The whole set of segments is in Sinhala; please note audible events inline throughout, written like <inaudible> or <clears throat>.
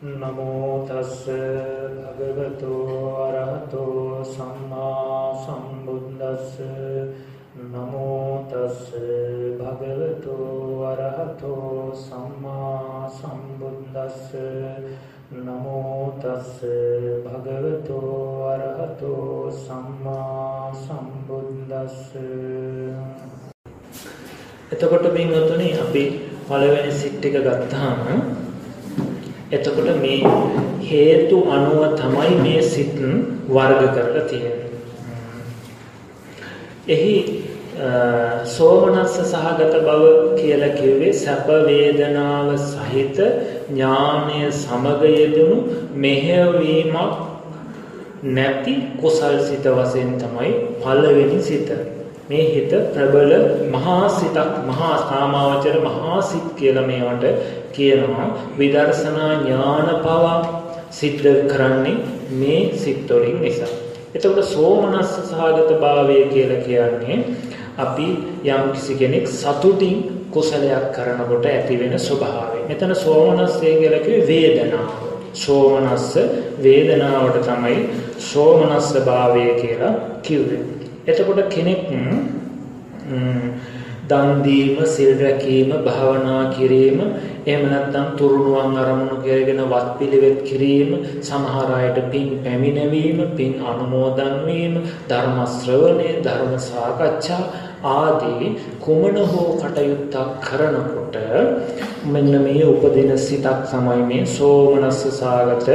නමෝ තස්ස භගවතු අරහතෝ සම්මා සම්බුද්දස්ස නමෝ තස්ස භගවතු අරහතෝ සම්මා සම්බුද්දස්ස නමෝ තස්ස භගවතු අරහතෝ සම්මා සම්බුද්දස්ස එතකොට බින්වතුනි අපි පළවෙනි සිත් එක ගත්තාම එතකොට මේ හේතු අනුව තමයි මේ සිත් වර්ග කරලා තියෙන්නේ. එහි සෝමනස්ස සහගත බව කියලා කිව්වේ සැප වේදනාව සහිත ඥානය සමග යෙදුණු මෙහෙයවීමක් නැති කුසල් සිත වශයෙන් තමයි පළවෙනි සිත. මේ හිත ප්‍රබල මහා සිතක් මහා සාමාවචර මහා සිත් කියලා මේවට කියනවා විදර්ශනා ඥාන පවා සිද්ධ කරන්නේ මේ සිත් වලින් නිසා. එතකොට සෝමනස්ස සහගත භාවය කියලා කියන්නේ අපි යම් කිසි කෙනෙක් සතුටින් කුසලයක් කරනකොට ඇති වෙන ස්වභාවය. මෙතන සෝමනස්සය කියලා කිව්වේ වේදනාව. සෝමනස්ස වේදනාවට තමයි සෝමනස්ස භාවය කියලා කිව්වේ. එතකොට කෙනෙක් දන් දීම, සිල් රැකීම, භාවනා කිරීම, එහෙම නැත්නම් තුරුණුවන් අරමුණු කරගෙන වත්පිළිවෙත් කිරීම, සමහර අයට පින් පැමිණවීම, පින් අනුමෝදන් වීම, ධර්ම ශ්‍රවණය, ධර්ම සාකච්ඡා ආදී කුමන හෝ කටයුත්තක් කරනකොට මෙන්න මේ උපදින සිතක් තමයි මේ සෝමනස්ස සාගත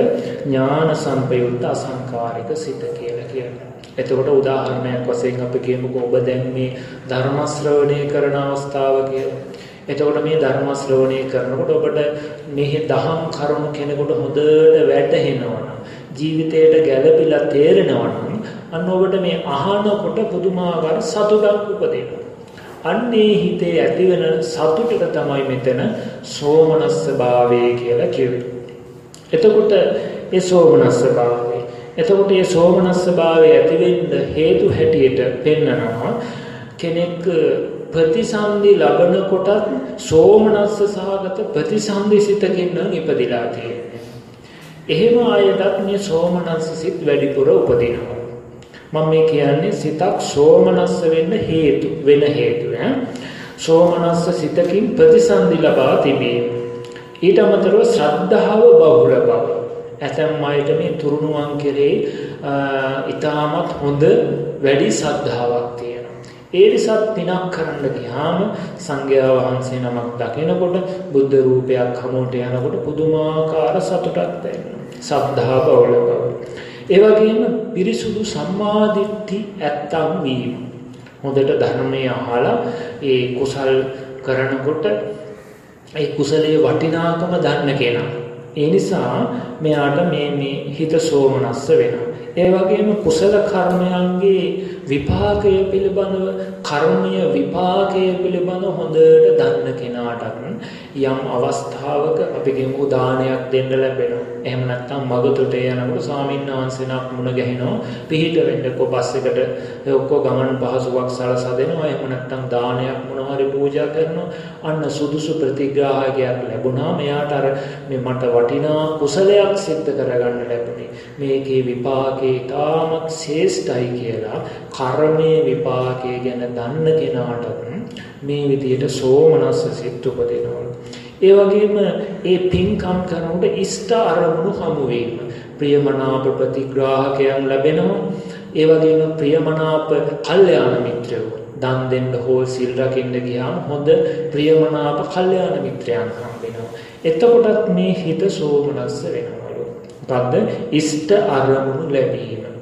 ඥාන සම්පයුක්ත අසංකාරික සිත කියලා කියන්නේ. එතකොට උදාහරණයක් වශයෙන් අපි කියමුකෝ ඔබ දැන් මේ ධර්ම ශ්‍රවණය කරන අවස්ථාව කියලා. එතකොට මේ ධර්ම ශ්‍රවණය කරනකොට ඔබට මෙහි දහම් කරුණු කෙනෙකුට හොඳට වැටහෙනවා ජීවිතයට ගැළපිලා තේරෙනවා නම් අන්න ඔබට මේ අහනකොට පුදුමාකාර සතුටක් උපදිනවා. අන්නේ හිතේ ඇතිවෙන සතුටට තමයි මෙතන සෝමනස්ස භාවය කියලා කිව්වේ. එතකොට ඒ සෝමනස්ස භාවය එතකොට මේ සෝමනස්ස භාවය ඇති වෙන්න හේතු හැටියට පෙන්නනවා කෙනෙක් ප්‍රතිසන්දි ලබන කොටත් සෝමනස්ස සහගත ප්‍රතිසන්දි සිතකින් නම් ඉපදිලා තියෙන්නේ. එහෙම අයටත් මේ සෝමනස්ස සිත් වැඩිපුර උපදිනවා. මම මේ කියන්නේ සිතක් සෝමනස්ස වෙන්න හේතු වෙන හේතු සෝමනස්ස සිතකින් ප්‍රතිසන්දි ලබා තිබීම. ඊට අමතරව ශ්‍රද්ධාව බහුල බව. ඇතැම් අයට මේ තුරුණුවන් කෙරේ ඉතාමත් හොඳ වැඩි සද්ධාවක් තියෙනවා. ඒ නිසා පිනක් කරන්න ගියාම සංඝයා වහන්සේ නමක් දකිනකොට බුද්ධ රූපයක් හමුවට යනකොට පුදුමාකාර සතුටක් දැනෙනවා. සද්ධා බවල බව. ඒ වගේම පිරිසුදු සම්මාදිට්ඨි ඇත්තම් වීම. හොඳට ධර්මය අහලා ඒ කුසල් කරනකොට ඒ කුසලයේ වටිනාකම දන්න කෙනා ඒ නිසා මෙයාට මේ මේ හිත සෝමනස්ස වෙනවා. ඒ වගේම කුසල කර්මයන්ගේ විපාකය පිළිබඳව කර්මය විපාකය පිළිබඳව හොඳට දන්න කෙනාටත් යම් අවස්ථාවක අපි කියමු දානයක් දෙන්න ලැබෙනවා. එහෙම නැත්නම් මගතොට යනකොට ස්වාමීන් වහන්සේනක් මුණ ගැහෙනවා. පිහිට වෙන්නකෝ බස් එකට ඔක්කො ගමන් පහසුවක් සලසා දෙනවා. එහෙම නැත්නම් දානයක් මොන හරි පූජා කරනවා. අන්න සුදුසු ප්‍රතිග්‍රාහකයක් ලැබුණා. මෙයාට අර මේ මට වටිනා කුසලයක් සිද්ධ කරගන්න ලැබුණේ. මේකේ විපාකේ තාමත් ශ්‍රේෂ්ඨයි කියලා කර්මයේ විපාකයේ ගැන දන්න කෙනාට මේ විදියට සෝමනස්ස සිත් උපදිනවා. ඒ වගේම ඒ පින්කම් කරනකොට ඉෂ්ට අරමුණු හමු වීම ප්‍රියමනාප ප්‍රතිග්‍රාහකයන් ලැබෙනවා. ඒ වගේම ප්‍රියමනාප කල්යාණ මිත්‍රයෝ දන් දෙන්න හෝ සිල් රකින්න ගියාම හොඳ ප්‍රියමනාප කල්යාණ මිත්‍රයන් හම්බෙනවා. එතකොටත් මේ හිත සෝමනස්ස වෙනවලු. මොකද්ද? ඉෂ්ට අරමුණු ලැබීම.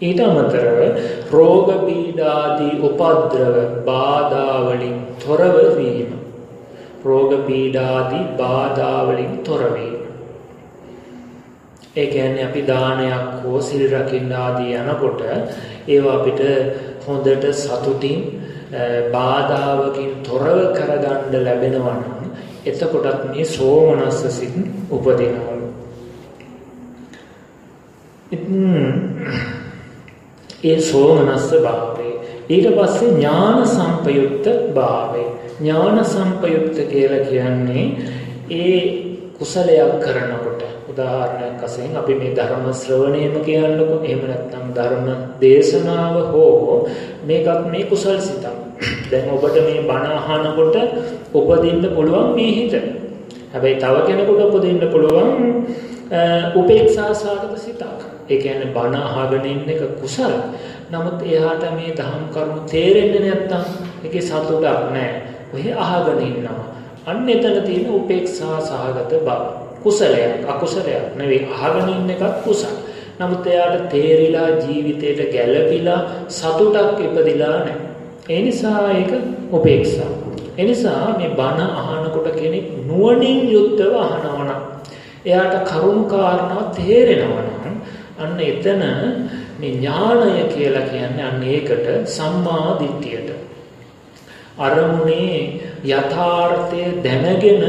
ඊට අමතරව රෝග පීඩාදී උපද්‍රව බාධාවලින් තොරව වීම. රෝග පීඩාදී බාධාවලින් තොර වීම. ඒ කියන්නේ අපි දානයක් හෝ සිල් රකින්න ආදී යනකොට ඒවා අපිට හොඳට සතුටින් බාධාවකින් තොරව කරගන්න ලැබෙනවා නම් එතකොටත් මේ සෝමනස්ස සිත් උපදිනවලු. ඉතින් ඒ සෝමනස්ස භාවය. ඊට පස්සේ ඥාන සම්පයුක්ත භාවය. ඥාන සම්පයුක්ත කියලා කියන්නේ ඒ කුසලයක් කරනකොට උදාහරණයක් වශයෙන් අපි මේ ධර්ම ශ්‍රවණයම කියන්නකො එහෙම නැත්නම් ධර්ම දේශනාව හෝ මේකත් මේ කුසල් සිතක්. දැන් ඔබට මේ බණ අහනකොට උපදින්න පුළුවන් මේ හිත. හැබැයි තව කෙනෙකුට උපදින්න පුළුවන් උපේක්ෂා සාගත සිතක්. ඒ කියන්නේ බණ අහගෙන ඉන්න එක කුසල. නමුත් එයාට මේ දහම් කරුණු තේරෙන්නේ නැත්තම් ඒකේ සතුටක් නැහැ. ඔය අහගෙන ඉන්නවා. අන්න එතන තියෙන උපේක්ෂා සහගත බව. කුසලයක් අකුසලයක් නෙවෙයි අහගෙන ඉන්න එකත් කුසල. නමුත් එයාට තේරිලා ජීවිතේට ගැළපිලා සතුටක් ඉපදිලා නැහැ. ඒ නිසා ඒක උපේක්ෂා. ඒ නිසා මේ බණ අහනකොට කෙනෙක් නුවණින් යුක්තව අහනවා නම් එයාට කරුණු කාරණා තේරෙනවා නම් අන්න එතන මේ ඥානය කියලා කියන්නේ අන්න ඒකට සම්මා දිට්ඨියට අරමුණේ යථාර්ථය දැනගෙන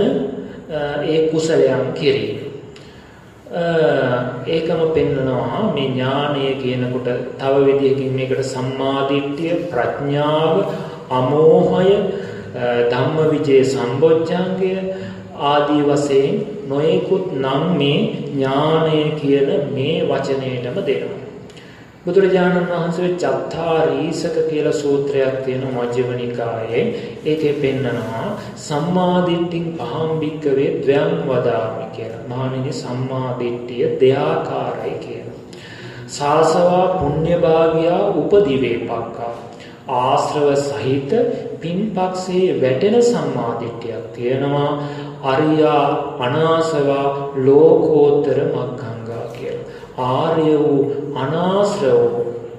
ඒ කුසලයන් කිරීම. ඒකම පෙන්නනවා මේ ඥානය කියනකොට තව විදිහකින් මේකට සම්මාදිට්ඨිය ප්‍රඥාව අමෝහය ධම්මවිජේ සම්බොජ්ජංගය ආදී වශයෙන් නොයෙකුත් නම් මේ ඥානය කියන මේ වචනයටම දෙනවා. බුදුරජාණන් වහන්සේ චත්තාරීසක කියලා සූත්‍රයක් තියෙන මජ්ක්‍ධිම නිකායේ ඒකේ පෙන්නනවා සම්මාදිට්ඨින් පහම් භික්කවේ ද්වයං වදාමි කියලා. මහණෙනි සම්මාදිට්ඨිය දෙආකාරයි කියලා. සාසවා පුඤ්ඤභාගියා උපදිවේපක්කා ආශ්‍රව සහිත පින්පක්ෂේ වැටෙන සම්මාදිට්ඨියක් තියෙනවා අරියා අනාසවා ලෝකෝත්තර මග්ගංගා කියලා. ආර්ය වූ අනාශ්‍රව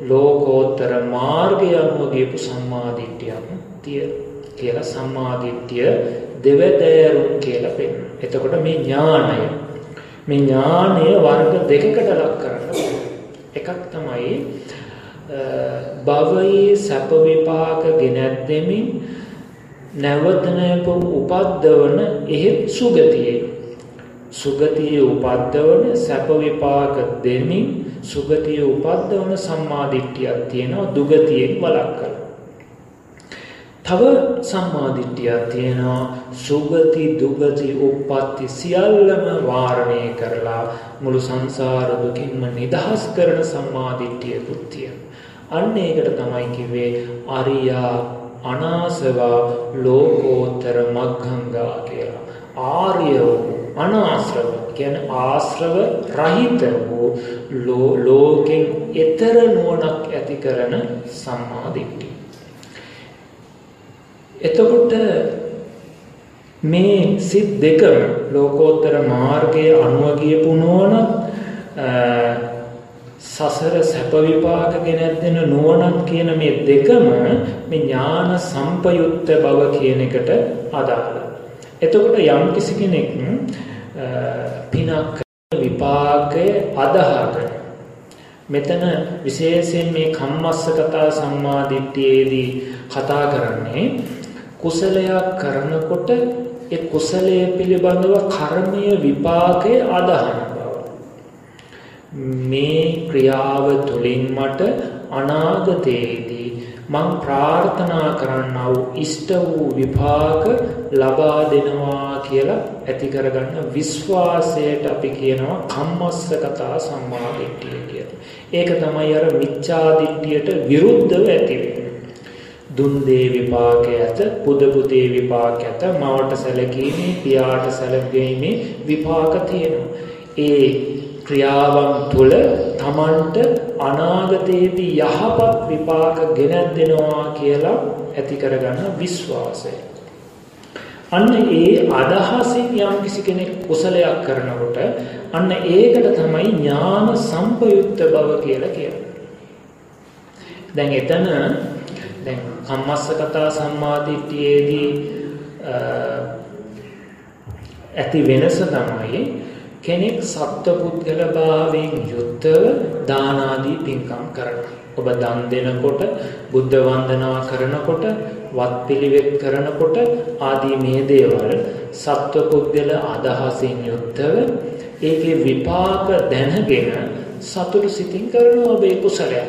ලෝකෝත්තර මාර්ගය අනුව ගියපු සම්මාදිට්ඨියක් තිය කියලා සම්මාදිට්ඨිය දෙවදෑරුම් කියලා පෙන්නන. එතකොට මේ ඥානය මේ ඥානය වර්ග දෙකකට ලක් කරන්න එකක් තමයි භවයේ සැප විපාක ගෙනත් දෙමින් නැවත නැවත උපද්දවන එහෙත් සුගතියේ සුගතියේ උපද්දවන සැප විපාක දෙමින් සුගතියේ උපද්දවන සම්මාදිට්ඨියක් තියෙනවා දුගතියෙන් වළක්වලා. තව සම්මාදිට්ඨියක් තියෙනවා සුගති දුගති උප්පත්ති සියල්ලම වාරණය කරලා මුළු සංසාර දුකින්ම නිදහස් කරන සම්මාදිට්ඨියකුත් තියෙනවා. අන්න ඒකට තමයි කිව්වේ අරියා අනාසවා ලෝකෝත්තර මග්ගංගා කියලා. ආර්ය අනාශ්‍රව කියන්නේ ආශ්‍රව රහිත වූ ලෝකෙන් ඈතර නුවණක් ඇති කරන සම්මා දිට්ඨිය. එතකොට මේ සිත් දෙකම ලෝකෝත්තර මාර්ගයේ අනුව ගියපු නුවණ සසර සැප විපාක ගෙනත් දෙන නුවණක් කියන මේ දෙකම මේ ඥාන සම්පයුක්ත බව කියන එකට අදාළයි. එතකොට යම් කිසි කෙනෙක් පිනක් විපාකය අදහගෙන මෙතන විශේෂයෙන් මේ කම්මස්ස කතා සම්මාදිට්ඨියේදී කතා කරන්නේ කුසලයක් කරනකොට ඒ කුසලයේ පිළිබඳව කර්මය විපාකය අදහන බව. මේ ක්‍රියාව තුළින් මට අනාගතයේදී මං ප්‍රාර්ථනා කරන්නා වූ ඉෂ්ට වූ විපාක ලබා දෙනවා කියලා ඇති කරගන්න විශ්වාසයට අපි කියනවා කම්මස්ස කතා සම්මාදිට්ඨිය කියලා. ඒක තමයි අර මිච්ඡාදිට්ඨියට විරුද්ධව ඇති දුන් දේ විපාකය ඇත පුද පුතේ විපාක ඇත මවට සැලකීමේ පියාට සැලකීමේ විපාක තියෙනවා. ඒ ක්‍රියාවන් තුළ තමන්ට අනාගතයේදී යහපත් විපාක ගෙනත් දෙනවා කියලා ඇති කරගන්න විශ්වාසය. අන්න ඒ අදහසින් යම් කිසි කෙනෙක් කුසලයක් කරනකොට අන්න ඒකට තමයි ඥාන සම්පයුක්ත බව කියලා කියන්නේ. දැන් එතන දැන් කම්මස්ස කතා සම්මාදිට්ඨියේදී ඇති වෙනස තමයි කෙනෙක් සත්පුද්ගල භාවයෙන් යුක්තව දාන ආදී පින්කම් කරනවා. ඔබ දන් දෙනකොට, බුද්ධ වන්දනා කරනකොට, වත් පිළිවෙත් කරනකොට ආදී මේ දේවල් සත්පුද්ගල අදහසින් යුක්තව ඒකේ විපාක දැනගෙන සතුටු සිතින් කරන ඔබේ කුසලයක්.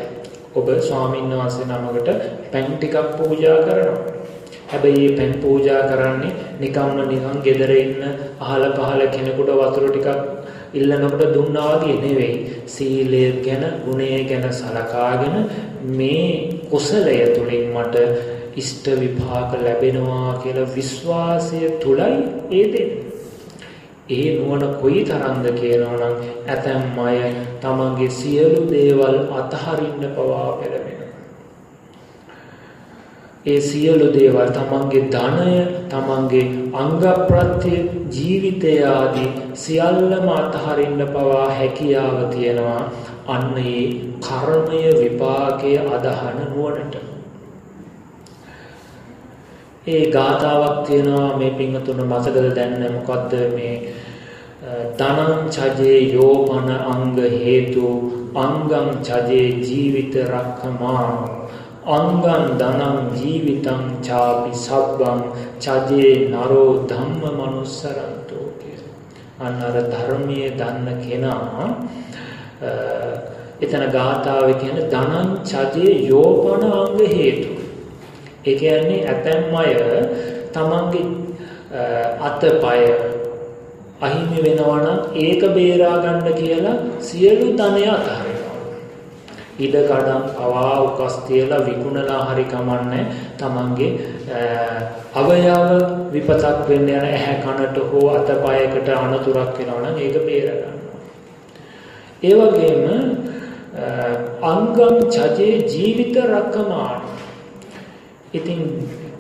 ඔබ ස්වාමීන් වහන්සේ නමකට පැන් ටිකක් පූජා කරනවා. හැබැයි මේ පෙන් පූජා කරන්නේ නිකම්ම නිකන් gedare ඉන්න අහල පහල කෙනෙකුට වතුර ටිකක් ඉල්ලනකොට දුන්නා වගේ නෙවෙයි. සීලය ගැන, ගුණය ගැන සලකාගෙන මේ කුසලය තුලින් මට ඉෂ්ට විපාක ලැබෙනවා කියලා විශ්වාසය තුලයි ඒ දෙන්නේ. ඒ නුවණ කොයි තරම්ද කියනවනම් ඇතැම් අය තමන්ගේ සියලු දේවල් අතහරින්න පවා පෙළඹෙනවා. ඒ සියලු දේවල් තමන්ගේ ධනය, තමන්ගේ අංග ප්‍රත්‍ය ජීවිතය ආදී සියල්ලම අතහරින්න පවා හැකියාව තියෙනවා. අන්න ඒ කර්මය විපාකයේ අදහන නුවණට. ඒ ගාථාවක් තියෙනවා මේ පින්වතුන් මතකද දැන්න මොකද්ද මේ ධනං චජේ යෝමන අංග හේතු අංගං චජේ ජීවිත රක්ඛමා අංගං ධනං ජීවිතං චාපි සබ්බං චජේ නරෝ ධම්ම මනුස්සරන්තෝ අන්නර ධර්මයේ දන්න කෙනා එතන ගාථාවේ කියන ධනං චජේ යෝපන අංග හේතු ඒ කියන්නේ ඇතැම් අය තමන්ගේ අතපය අහිමි වෙනවා නම් ඒක බේරා ගන්න කියලා සියලු ධනය අතහරිනවා. ඉඩ කඩම් පවා උකස් තියලා විකුණලා හරි කමන්නේ තමන්ගේ අවයව විපතක් වෙන්න යන ඇහැ කනට හෝ අතපයකට අනතුරක් වෙනවා නම් ඒක බේර ගන්නවා. ඒ වගේම අංගම් චජේ ජීවිත රක්කමාන ඉතින්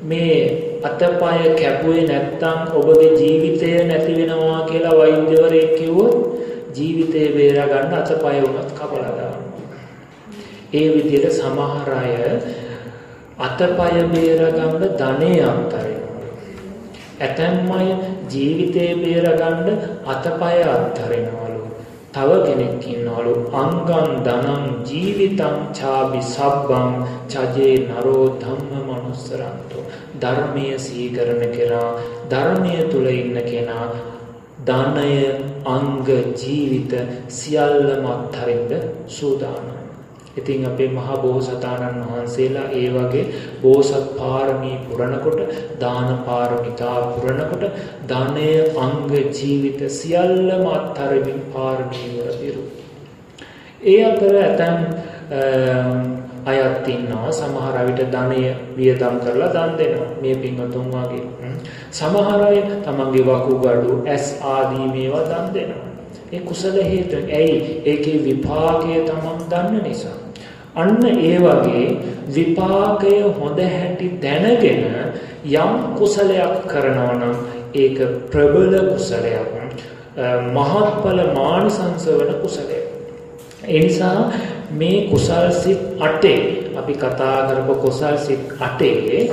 මේ අතපය කැපුවේ නැත්තම් ඔබගේ ජීවිතය නැති වෙනවා කියලා වෛද්‍යවරයෙක් කිව්වොත් ජීවිතේ බේරා ගන්න අතපය උනත් කපලා දානවා. ඒ විදිහට සමහර අය අතපය බේරා ගන්න ධනෙ අත්හරිනවා. ඇතැම් අය ජීවිතේ බේරා ගන්න අතපය අත්හරිනවා. තව කෙනෙක් ඉන්නවලු අංගං ධනං ජීවිතං ඡාබි සබ්බං චජේ නරෝ ධම්ම මනුස්සරන්තෝ ධර්මයේ සීකරණ කෙනා ධර්මයේ තුල ඉන්න කෙනා දානය අංග ජීවිත සියල්ලම අත්හරින්න සූදානම් ඉතින් අපේ මහා බෝසතාණන් වහන්සේලා ඒ වගේ බෝසත් පාරමී පුරනකොට දාන පාරමිතා පුරනකොට ධනය අංග ජීවිත සියල්ලම අත්හරින්න පාරමී වර පිරු. ඒ අතර ඇතම් අයත් ඉන්නවා සමහර විට ධනය වියදම් කරලා දන් දෙනවා මේ පින්වතුන් වගේ. සමහර අය තමන්ගේ වකුගඩු ඇස් ආදී මේවා දන් දෙනවා. ඒ කුසල හේතුන් ඇයි ඒකේ විපාකය තමන් දන්න නිසා. අන්න ඒ වගේ විපාකය හොඳ හැටි දැනගෙන යම් කුසලයක් කරනවා නම් ඒක ප්‍රබල කුසලයක්. මහත්ඵල මානසංස වන කුසලයක්. ඒ නිසා මේ කුසල් සිත් 8 අපි කතා කරපු කුසල් සිත් 8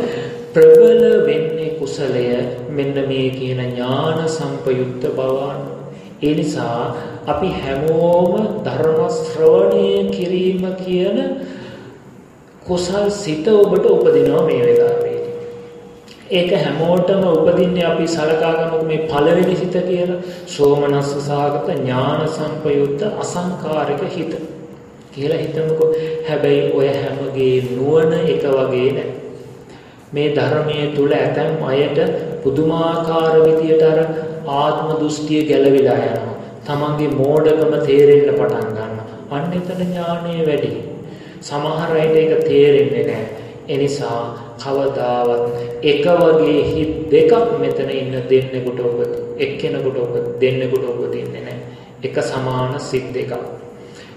ප්‍රබල වෙන්නේ කුසලය මෙන්න මේ කියන ඥාන සංපයුක්ත බව ඒ නිසා අපි හැමෝම ධර්ම ශ්‍රවණය කිරීම කියන කුසල් සිත ඔබට උපදිනවා මේ වෙලාවේදී. ඒක හැමෝටම උපදින්නේ අපි සලකා ගමු මේ පළවෙනි සිත කියලා සෝමනස්ස සාගත ඥාන සංපයුක්ත අසංකාරික හිත කියලා හිතමුකෝ. හැබැයි ඔය හැමගේ නුවණ එක වගේ නැහැ. මේ ධර්මයේ තුල ඇතැම් අයට පුදුමාකාර විදියට අර ආත්ම දෘෂ්ටිය ගැලවිලා යනවා. තමන්ගේ මෝඩකම තේරෙන්න පටන් ගන්නවා. අන්න එතන ඥානය වැඩි. සමහර අයට ඒක තේරෙන්නේ නැහැ. එනිසා කවදාවත් එක වගේ හිත් දෙකක් මෙතන ඉන්න දෙන්නෙකුට ඔබ එක්කෙනෙකුට ඔබ දෙන්නෙකුට ඔබ දෙන්නේ නැහැ. එක සමාන සිත් දෙකක්.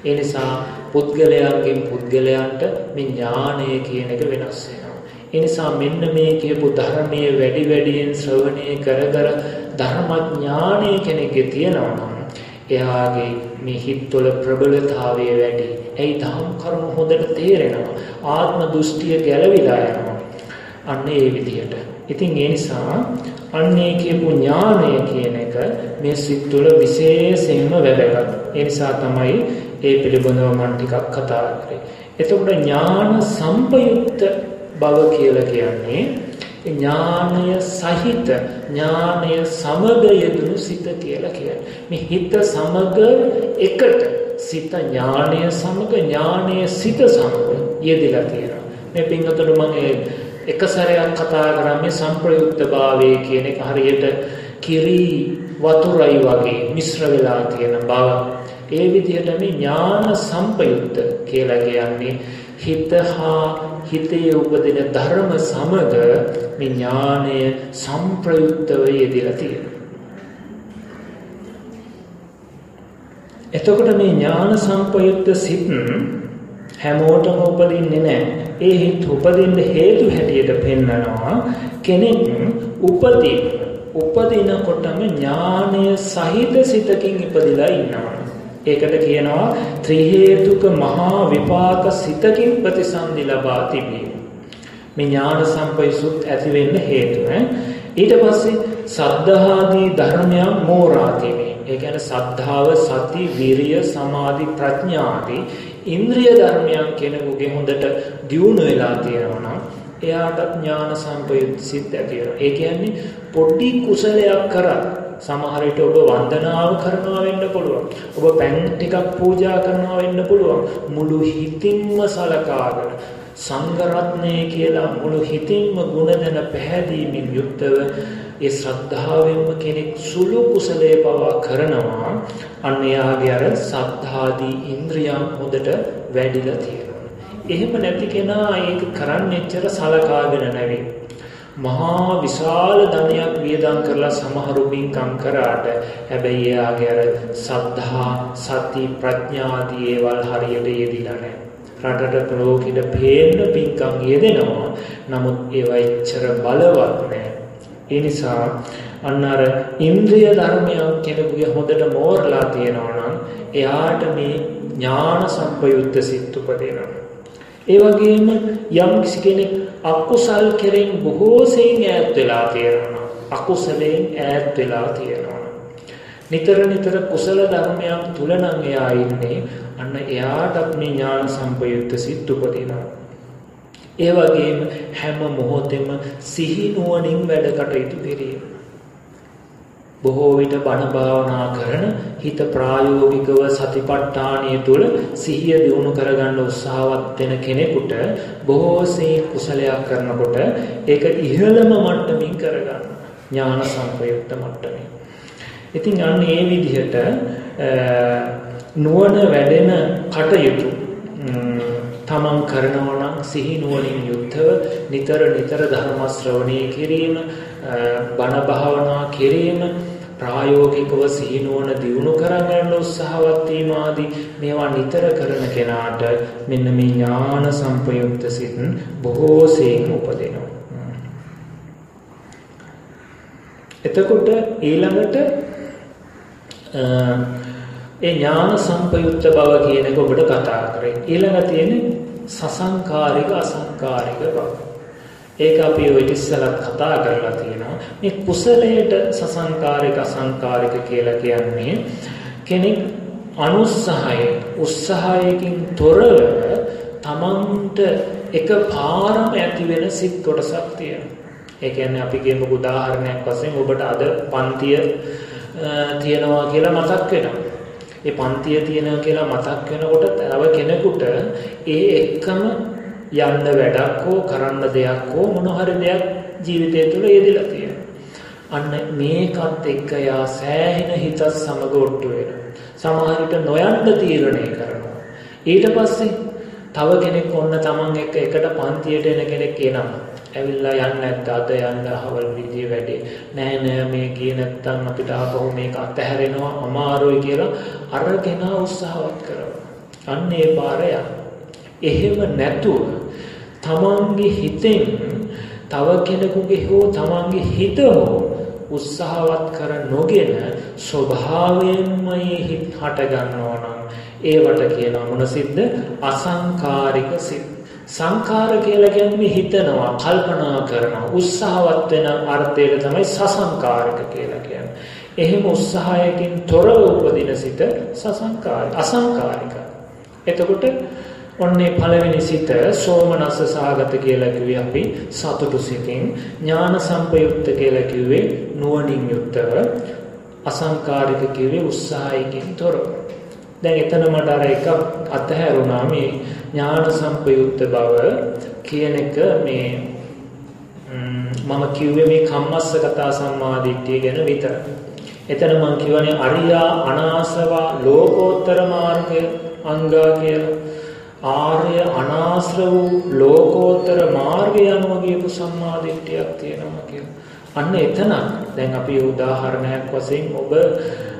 ඒ නිසා පුද්ගලයන්ගෙන් පුද්ගලයන්ට මේ ඥානය කියන එක වෙනස් වෙනවා. ඒ නිසා මෙන්න මේ කියපු ධර්මයේ වැඩි වැඩියෙන් ශ්‍රවණය කර කර ධර්මඥානය කෙනෙක්ගේ තියෙනවා නම් එයාගේ මේ හිත්වල ප්‍රබලතාවය වැඩි. ඇයි ධම් කරුණු හොඳට තේරෙනවා. ආත්ම දෘෂ්ටිය ගැලවිලා යනවා. අන්න ඒ විදිහට. ඉතින් ඒ නිසා අන්නේ කියපු ඥානය කියන එක මේ සිත් තුළ විශේෂයෙන්ම වැදගත්. ඒ නිසා තමයි ඒ පිළිබඳව මම ටිකක් කතා කරේ. එතකොට ඥාන සම්පයුක්ත බව කියලා කියන්නේ ඥානය සහිත ඥානය සමග යෙදුණු සිත කියලා කියන්නේ. මේ හිත සමග එකට සිත ඥානය සමග ඥානය සිත සමග යෙදලා තියෙනවා. මේ පින්වතුන් මම එක සැරයක් කතා කරන්නේ සම්ප්‍රයුක්ත භාවය කියන එක හරියට කිරි වතුරයි වගේ මිශ්‍ර වෙලා තියෙන බව. ඒ විදිහට මේ ඥාන සම්පයුක්ත කියලා කියන්නේ හිත හා හිතේ උපදින ධර්ම සමග මේ ඥානය සම්ප්‍රයුක්තව යෙදලා තියෙනවා. එතකොට මේ ඥාන සම්පයුක්ත සිත් හැමෝටම උපදින්නේ නැහැ. ඒ හිත උපදින්න හේතු හැටියට පෙන්නනවා කෙනෙක් උපදී උපදිනකොටම ඥානය සහිත සිතකින් ඉපදිලා ඉන්නවා. ඒකට කියනවා ත්‍රි හේතුක මහා විපාක සිතකින් ප්‍රතිසන්දි ලබා තිබීම. මේ ඥාන සම්පයසුත් ඇති වෙන්න හේතුව. ඊට පස්සේ සද්ධාදී ධර්මයන් මෝරා තිබීම. ඒ කියන්නේ සද්ධාව, සති, විරිය, සමාධි, ප්‍රඥාදී ඉන්ද්‍රිය ධර්මයන් කෙනෙකුගේ හොඳට දියුණු වෙලා තියෙනවා නම් එයාටත් ඥාන සම්පයුක්ත සිත් ඇති වෙනවා. ඒ කියන්නේ පොඩි කුසලයක් කරත් සමහර විට ඔබ වන්දනාව කරනවා වෙන්න පුළුවන්. ඔබ පැන් ටිකක් පූජා කරනවා වෙන්න පුළුවන්. මුළු හිතින්ම සලකාගෙන සංඝ රත්නය කියලා මුළු හිතින්ම ගුණ දෙන පැහැදීමෙන් යුක්තව ඒ ශ්‍රද්ධාවෙන්ම කෙනෙක් සුළු කුසලයේ පවා කරනවා. අන්න එයාගේ අර සද්ධාදී ඉන්ද්‍රියන් හොඳට වැඩිලා තියෙනවා. එහෙම නැති කෙනා ඒක කරන්න එච්චර සලකාගෙන නැවේ. මහා විශාල ධනයක් වියදම් කරලා සමහරු පින්කම් කරාට හැබැයි එයාගේ අර සද්ධා සති ප්‍රඥා ආදී ඒවල් හරියට යෙදිලා නැහැ. රටට ලෝකෙට පේන්න පින්කම් යෙදෙනවා. නමුත් ඒවා එච්චර බලවත් නැහැ. ඒ නිසා අන්න අර ඉන්ද්‍රිය ධර්මයන් කෙනෙකුගේ හොඳට මෝරලා තියෙනවා නම් එයාට මේ ඥාන සම්පයුක්ත සිත් උපදිනවා. ඒ වගේම යම් කෙනෙක් අකුසල් කෙරෙන් බොහෝ සෙයින් ඈත් වෙලා තියෙනවා. අකුසලයෙන් ඈත් වෙලා තියෙනවා. නිතර නිතර කුසල ධර්මයන් තුල නම් එයා ඉන්නේ. අන්න එයාටත් මේ ඥාන සම්පයුක්ත සිත් උපදිනවා. ඒ වගේම හැම මොහොතෙම සිහි නුවණින් වැඩ කටයුතු කිරීම. බොහෝ විට බණ භාවනා කරන හිත ප්‍රායෝගිකව සතිපට්ඨානය තුළ සිහිය දියුණු කරගන්න උත්සාහවත් වෙන කෙනෙකුට බොහෝ සෙයින් කුසලයක් කරනකොට ඒක ඉහළම මට්ටමින් කරගන්න ඥාන සංපයුක්ත මට්ටමින්. ඉතින් අන්න ඒ විදිහට නුවණ වැඩෙන කටයුතු තමන් කරනවා නම් සිහි නුවණින් යුක්තව නිතර නිතර ධර්ම ශ්‍රවණය කිරීම බණ භාවනා කිරීම ප්‍රායෝගිකව සිහි නුවණ දියුණු කරගන්න උත්සාහවත් වීම ආදී මේවා නිතර කරන කෙනාට මෙන්න මේ ඥාන සංපයුක්ත සිත් බොහෝ සෙයින් උපදිනවා. එතකොට ඊළඟට ඒ ඥාන සංපයුක්ත බව කියන එක ඔබට කතා කරේ. ඊළඟ තියෙන්නේ සසංකාරික අසංකාරික බව. ඒක අපි ඔය ඉස්සලත් කතා කරලා තියෙනවා. මේ කුසලයට සසංකාරික අසංකාරික කියලා කියන්නේ කෙනෙක් අනුත්සාහය උත්සාහයකින් තොරව තමන්ට එක පාරම ඇති වෙන සිත් කොටසක් තියෙනවා. ඒ කියන්නේ අපි කියමු උදාහරණයක් වශයෙන් ඔබට අද පන්තිය තියෙනවා කියලා මතක් වෙනවා. ඒ පන්තිය තියෙනවා කියලා මතක් වෙනකොට තව කෙනෙකුට ඒ එක්කම යන්න වැඩක් හෝ කරන්න දෙයක් හෝ මොන හරි දෙයක් ජීවිතය තුළ යෙදලා තියෙනවා. අන්න මේකත් එක්ක යා සෑහෙන හිතත් සමග ඔට්ටු වෙනවා. සමහර විට නොයන්න තීරණය කරනවා. ඊට පස්සේ තව කෙනෙක් ඔන්න තමන් එක්ක එකට පන්තියට එන කෙනෙක් එනවා. ඇවිල්ලා යන්න නැත්ත අද යන්න අහවල් විදිය වැඩේ නෑ නෑ මේ ගියේ නැත්තම් අපිට ආපහු මේක අතහැරෙනවා අමාරුයි කියලා අර කෙනා උත්සාහවත් කරනවා අන්න ඒ පාර එහෙම නැතුව තමන්ගේ හිතෙන් තව කෙනෙකුගේ හෝ තමන්ගේ හිත හෝ උත්සාහවත් කර නොගෙන ස්වභාවයෙන්ම හිත හට ගන්නවා නම් ඒවට කියනවා මොන සිද්ද අසංකාරික සිත් සංඛාර කියලා කියන්නේ හිතනවා, කල්පනා කරනවා, උත්සාහවත් වෙන අර්ථයට තමයි සසංකාරික කියලා කියන්නේ. එහෙම උත්සාහයකින් තොරව උපදින සිත සසංකාරික, අසංකාරික. එතකොට ඔන්නේ පළවෙනි සිත සෝමනස්ස සාගත කියලා කිව්වේ අපි සතුටු සිතින් ඥාන සම්පයුක්ත කියලා කිව්වේ නුවණින් යුක්තව අසංකාරික කිව්වේ උත්සාහයකින් තොරව. දැන් එතන මට අර එක අතහැරුණා මේ ඥාන සම්පයුක්ත බව කියන එක මේ මම කිව්වේ මේ කම්මස්ස කතා සම්මාදිට්ඨිය ගැන විතරයි. එතන මම කියවනේ අරියා අනාසවා ලෝකෝත්තර මාර්ගය අංගා කියලා. ආර්ය අනාශ්‍ර වූ ලෝකෝත්තර මාර්ගය අනුව ගියපු සම්මාදිට්ඨියක් තියෙනවා කියලා. අන්න එතන දැන් අපි උදාහරණයක් වශයෙන් ඔබ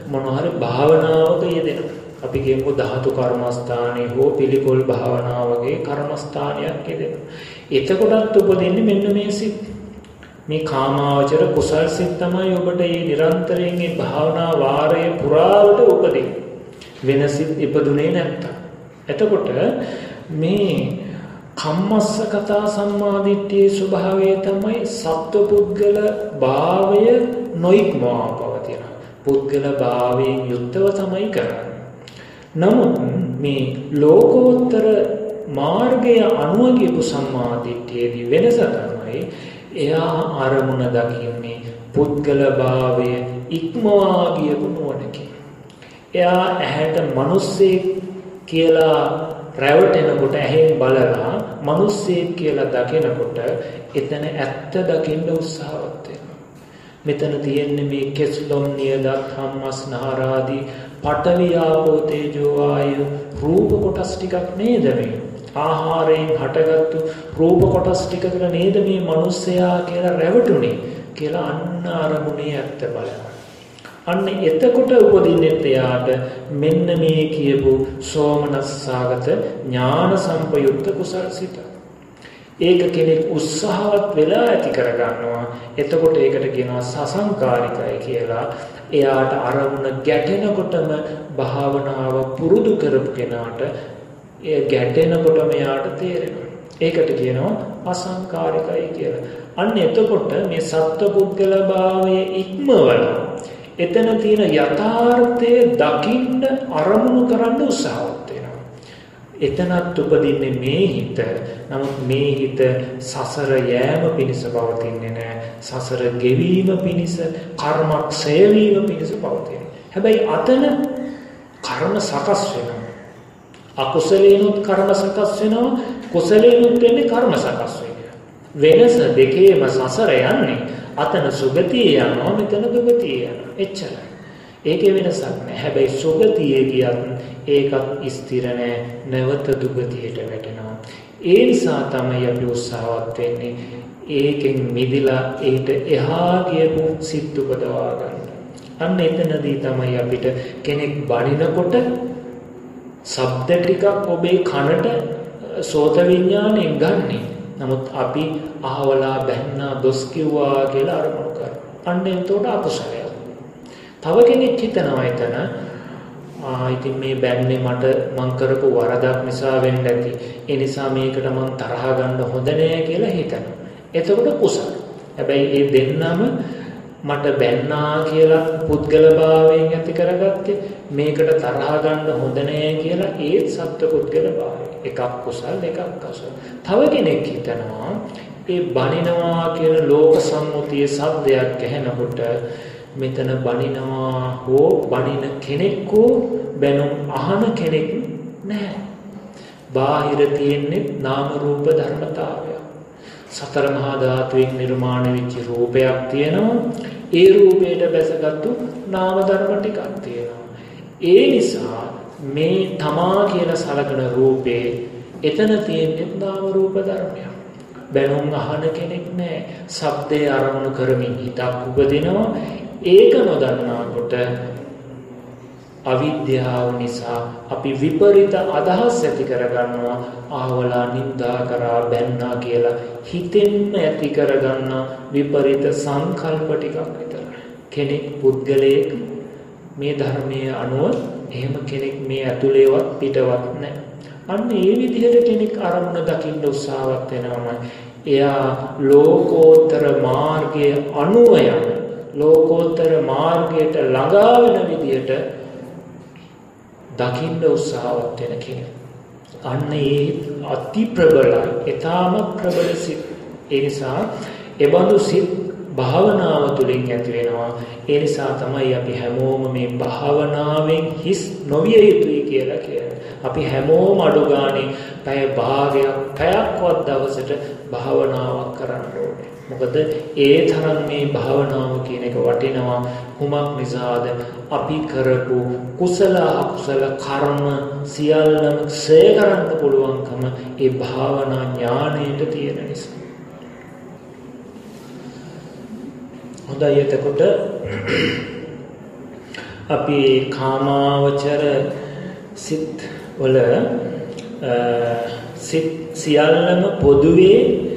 මොන හරි භාවනාවක යෙදෙනවා. අපි කියමු ධාතු කර්මස්ථානයේ හෝ පිළිකොල් භාවනාව වගේ කර්මස්ථානයක් යෙදෙනවා. එතකොටත් උපදින්නේ මෙන්න මේ සිත්. මේ කාමාවචර කුසල් සිත් තමයි ඔබට මේ නිරන්තරයෙන් මේ භාවනා වාරය පුරාවට උපදින්නේ. වෙන සිත් ඉපදුනේ නැත්තම්. එතකොට මේ කම්මස්ස කතා සම්මාදිට්ඨියේ ස්වභාවය තමයි සත්වපුද්ගල භාවය නොයික්මවා පවතින. පුද්ගල භාවයෙන් යුක්තව තමයි කරන්නේ. නමුත් මේ ලෝකෝත්තර මාර්ගය අනුව ගියපු සම්මාදිට්ඨියේදී වෙනස තමයි එයා අරමුණ දකින්නේ පුද්ගල භාවය ඉක්මවා ගියපු නුවණකින්. එයා ඇහැට මිනිස්සෙක් කියලා රැවටෙනකොට ඇහෙන් බලලා මිනිස්සෙක් කියලා දකිනකොට එතන ඇත්ත දකින්න උත්සාහවත් වෙනවා. මෙතන තියෙන්නේ මේ කෙස්ලොම් නියදත් හම්මස් නහරාදී පඨවි ආපෝ තේජෝ ආයු රූප කොටස් ටිකක් නේද මේ? ආහාරයෙන් හටගත්තු රූප කොටස් ටිකකට නේද මේ මිනිස්සයා කියලා රැවටුනේ කියලා අන්න අරමුණේ ඇත්ත බලනවා. අන්න එතකොට උපදින්නේ එයාට මෙන්න මේ කියපු සෝමනස්සාගත ඥාන සම්පයුක්ත කුසල්සිත. ඒක කෙනෙක් උත්සාහවත් වෙලා ඇති කරගන්නවා. එතකොට ඒකට කියනවා සසංකාරිකයි කියලා. එයාට අරමුණ ගැටෙනකොටම භාවනාව පුරුදු කරපු කෙනාට එය ගැටෙනකොටම එයාට තේරෙනවා. ඒකට කියනවා අසංකාරිකයි කියලා. අන්න එතකොට මේ සත්පුද්ගල භාවයේ ඉක්මවලා එතන තියෙන යථාර්ථය දකින්න අරමුණු කරන්න උත්සාහවත් වෙනවා. එතනත් උපදින්නේ මේ හිත. නමුත් මේ හිත සසර යෑම පිණිස පවතින්නේ නැහැ. සසර ගෙවීම පිණිස, කර්මක්ෂය වීම පිණිස පවතින. හැබැයි අතන කර්ම සකස් වෙනවා. අකුසලේනොත් කර්ම සකස් වෙනවා, කුසලේනොත් වෙන්නේ කර්ම සකස් වෙනවා. වෙනස දෙකේම සසර යන්නේ අතන සුගතිය යනවා මෙතන දුගතිය යනවා. එච්චරයි. ඒකේ වෙනසක් නැහැ හැබැයි සුගතියේ ගියත් ඒකත් ස්ථිර නැහැ නැවත දුගතියට වැටෙනවා. ඒ නිසා තමයි අපි උත්සාහවත් වෙන්නේ ඒකෙන් මිදිලා ඒට එහා ගියපු සිත් උපදවා ගන්න. අන්න එතනදී තමයි අපිට කෙනෙක් බණිනකොට ශබ්ද ටිකක් ඔබේ කනට සෝත විඥාණයෙන් ගන්නේ. නමුත් අපි අහවලා බැන්නා දොස් කිව්වා කියලා අරමුණු කරනවා. අන්න එතකොට අකුසලයක්. තව කෙනෙක් හිතනවා එතන ආ ඉතින් මේ බැන්නේ මට මං කරපු වරදක් නිසා වෙන්න ඇති. ඒ නිසා මේකට මං තරහ ගන්න හොඳ නෑ කියලා හිතනවා. එතකොට කුසල. හැබැයි ඒ දෙන්නම මට බැන්නා කියලා පුද්ගලභාවයෙන් ඇති කරගත්තේ මේකට තරහ ගන්න හොඳ නෑ කියලා ඒත් සත්ව පුද්ගලභාවය. එකක් කුසල් එකක් අකුසල. තව කෙනෙක් හිතනවා ඒ බනිනවා කියන ලෝක සම්මුතිය සද්දයක් ඇහෙනකොට මෙතන බනිනවා හෝ බනින කෙනෙක් හෝ බැනුම් අහන කෙනෙක් නැහැ. බාහිර තියෙන්නේ නාම රූප ධර්මතාවය. සතර මහා ධාතුවෙන් නිර්මාණය වෙච්ච රූපයක් තියෙනවා. ඒ රූපයට බැසගත්තු නාම ධර්ම ටිකක් තියෙනවා. ඒ නිසා මේ තමා කියලා සලකන රූපේ එතන තියෙන්නේ නාම රූප ධර්මයක්. බැනුම් අහන කෙනෙක් නැහැ. ශබ්දේ අරමුණු කරමින් හිතක් උපදිනවා. ඒක නොදන්නාකොට අවිද්‍යාව නිසා අපි විපරිත අදහස් ඇති කරගන්නවා. ආවලා නින්දා කරා බැන්නා කියලා හිතෙන්ම ඇති කරගන්න විපරිත සංකල්ප ටිකක් විතර කෙනෙක් පුද්ගලයෙක් මේ ධර්මයේ අනුව එහෙම කෙනෙක් මේ ඇතුලේවත් පිටවත් නැහැ. අන්න ඒ විදිහට කෙනෙක් අරමුණ දකින්න උත්සාහවත් වෙනවා එයා ලෝකෝත්තර මාර්ගයේ අනුව යන ලෝකෝත්තර මාර්ගයට ළඟා වෙන විදිහට දකින්න උත්සාහවත් වෙන කෙනෙක්. අන්න ඒ අති ප්‍රබලයි. ඊටාම ප්‍රබල සිත්. ඒ නිසා එබඳු සිත් භාවනාව තුළින් ඇති වෙනවා. ඒ නිසා තමයි අපි හැමෝම මේ භාවනාවෙන් හිස් නොවිය යුතුයි කියලා කියන්නේ. අපි හැමෝම අඩු ගානේ පැය භාගයක් පැයක්වත් දවසට භාවනාවක් කරන්න ඕනේ. මොකද ඒ තරම් මේ භාවනාව කියන එක වටිනවා. කුමක් නිසාද? අපි කරපු කුසල අකුසල කර්ම සියල්ලම ක්ෂය කරන්න පුළුවන්කම ඒ භාවනා ඥාණයට තියෙන නිසා. හොඳයි එතකොට අපි කාමාවචර සිත් වල සිත් සියල්ලම පොදුවේ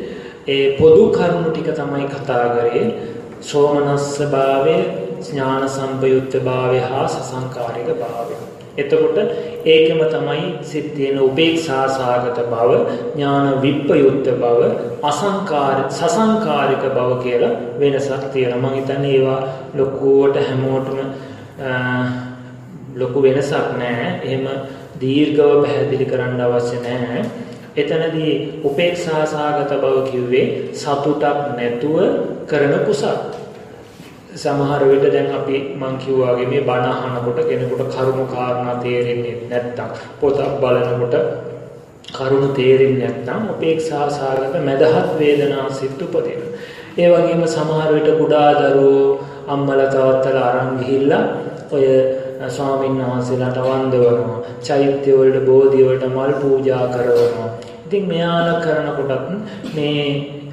ඒ පොදු කරුණු ටික තමයි කතා කරේ. සෝමනස්ස භාවය ඥාන සම්පයුක්ත භාවය හා සසංකාරික භාවය. එතකොට ඒකම තමයි සිත් තියෙන උපේක්ෂා සාගත බව ඥාන විප්පයුක්ත බව අසංකාර සසංකාරික බව කියලා වෙනසක් තියෙනවා. මම හිතන්නේ ඒවා ලොකුවට හැමෝටම ලොකු වෙනසක් නැහැ. එහෙම දීර්ඝව පැහැදිලි කරන්න අවශ්‍ය නැහැ. එතනදී උපේක්ෂා සාගත බව කිව්වේ සතුටක් නැතුව කරන කුසල සමහර විට දැන් අපි මං කිව්වාගේ මේ බණ අහනකොට කෙනෙකුට කරුණු කාරණා තේරෙන්නේ නැත්තම් පොතක් බලනකොට කරුණු තේරෙන්නේ නැත්නම් උපේක්ෂා සාගත මදහත් වේදනා සිත් උපදින. ඒ වගේම සමහර විට කුඩා දරුවෝ අම්මලා තවත්තලා අරන් ගිහිල්ලා ඔය ස්වාමීන් වහන්සේලාට වන්දවනවා. චෛත්‍ය වලට බෝධි වලට මල් පූජා කරනවා. ඉතින් මෙයාලා කරනකොටත් මේ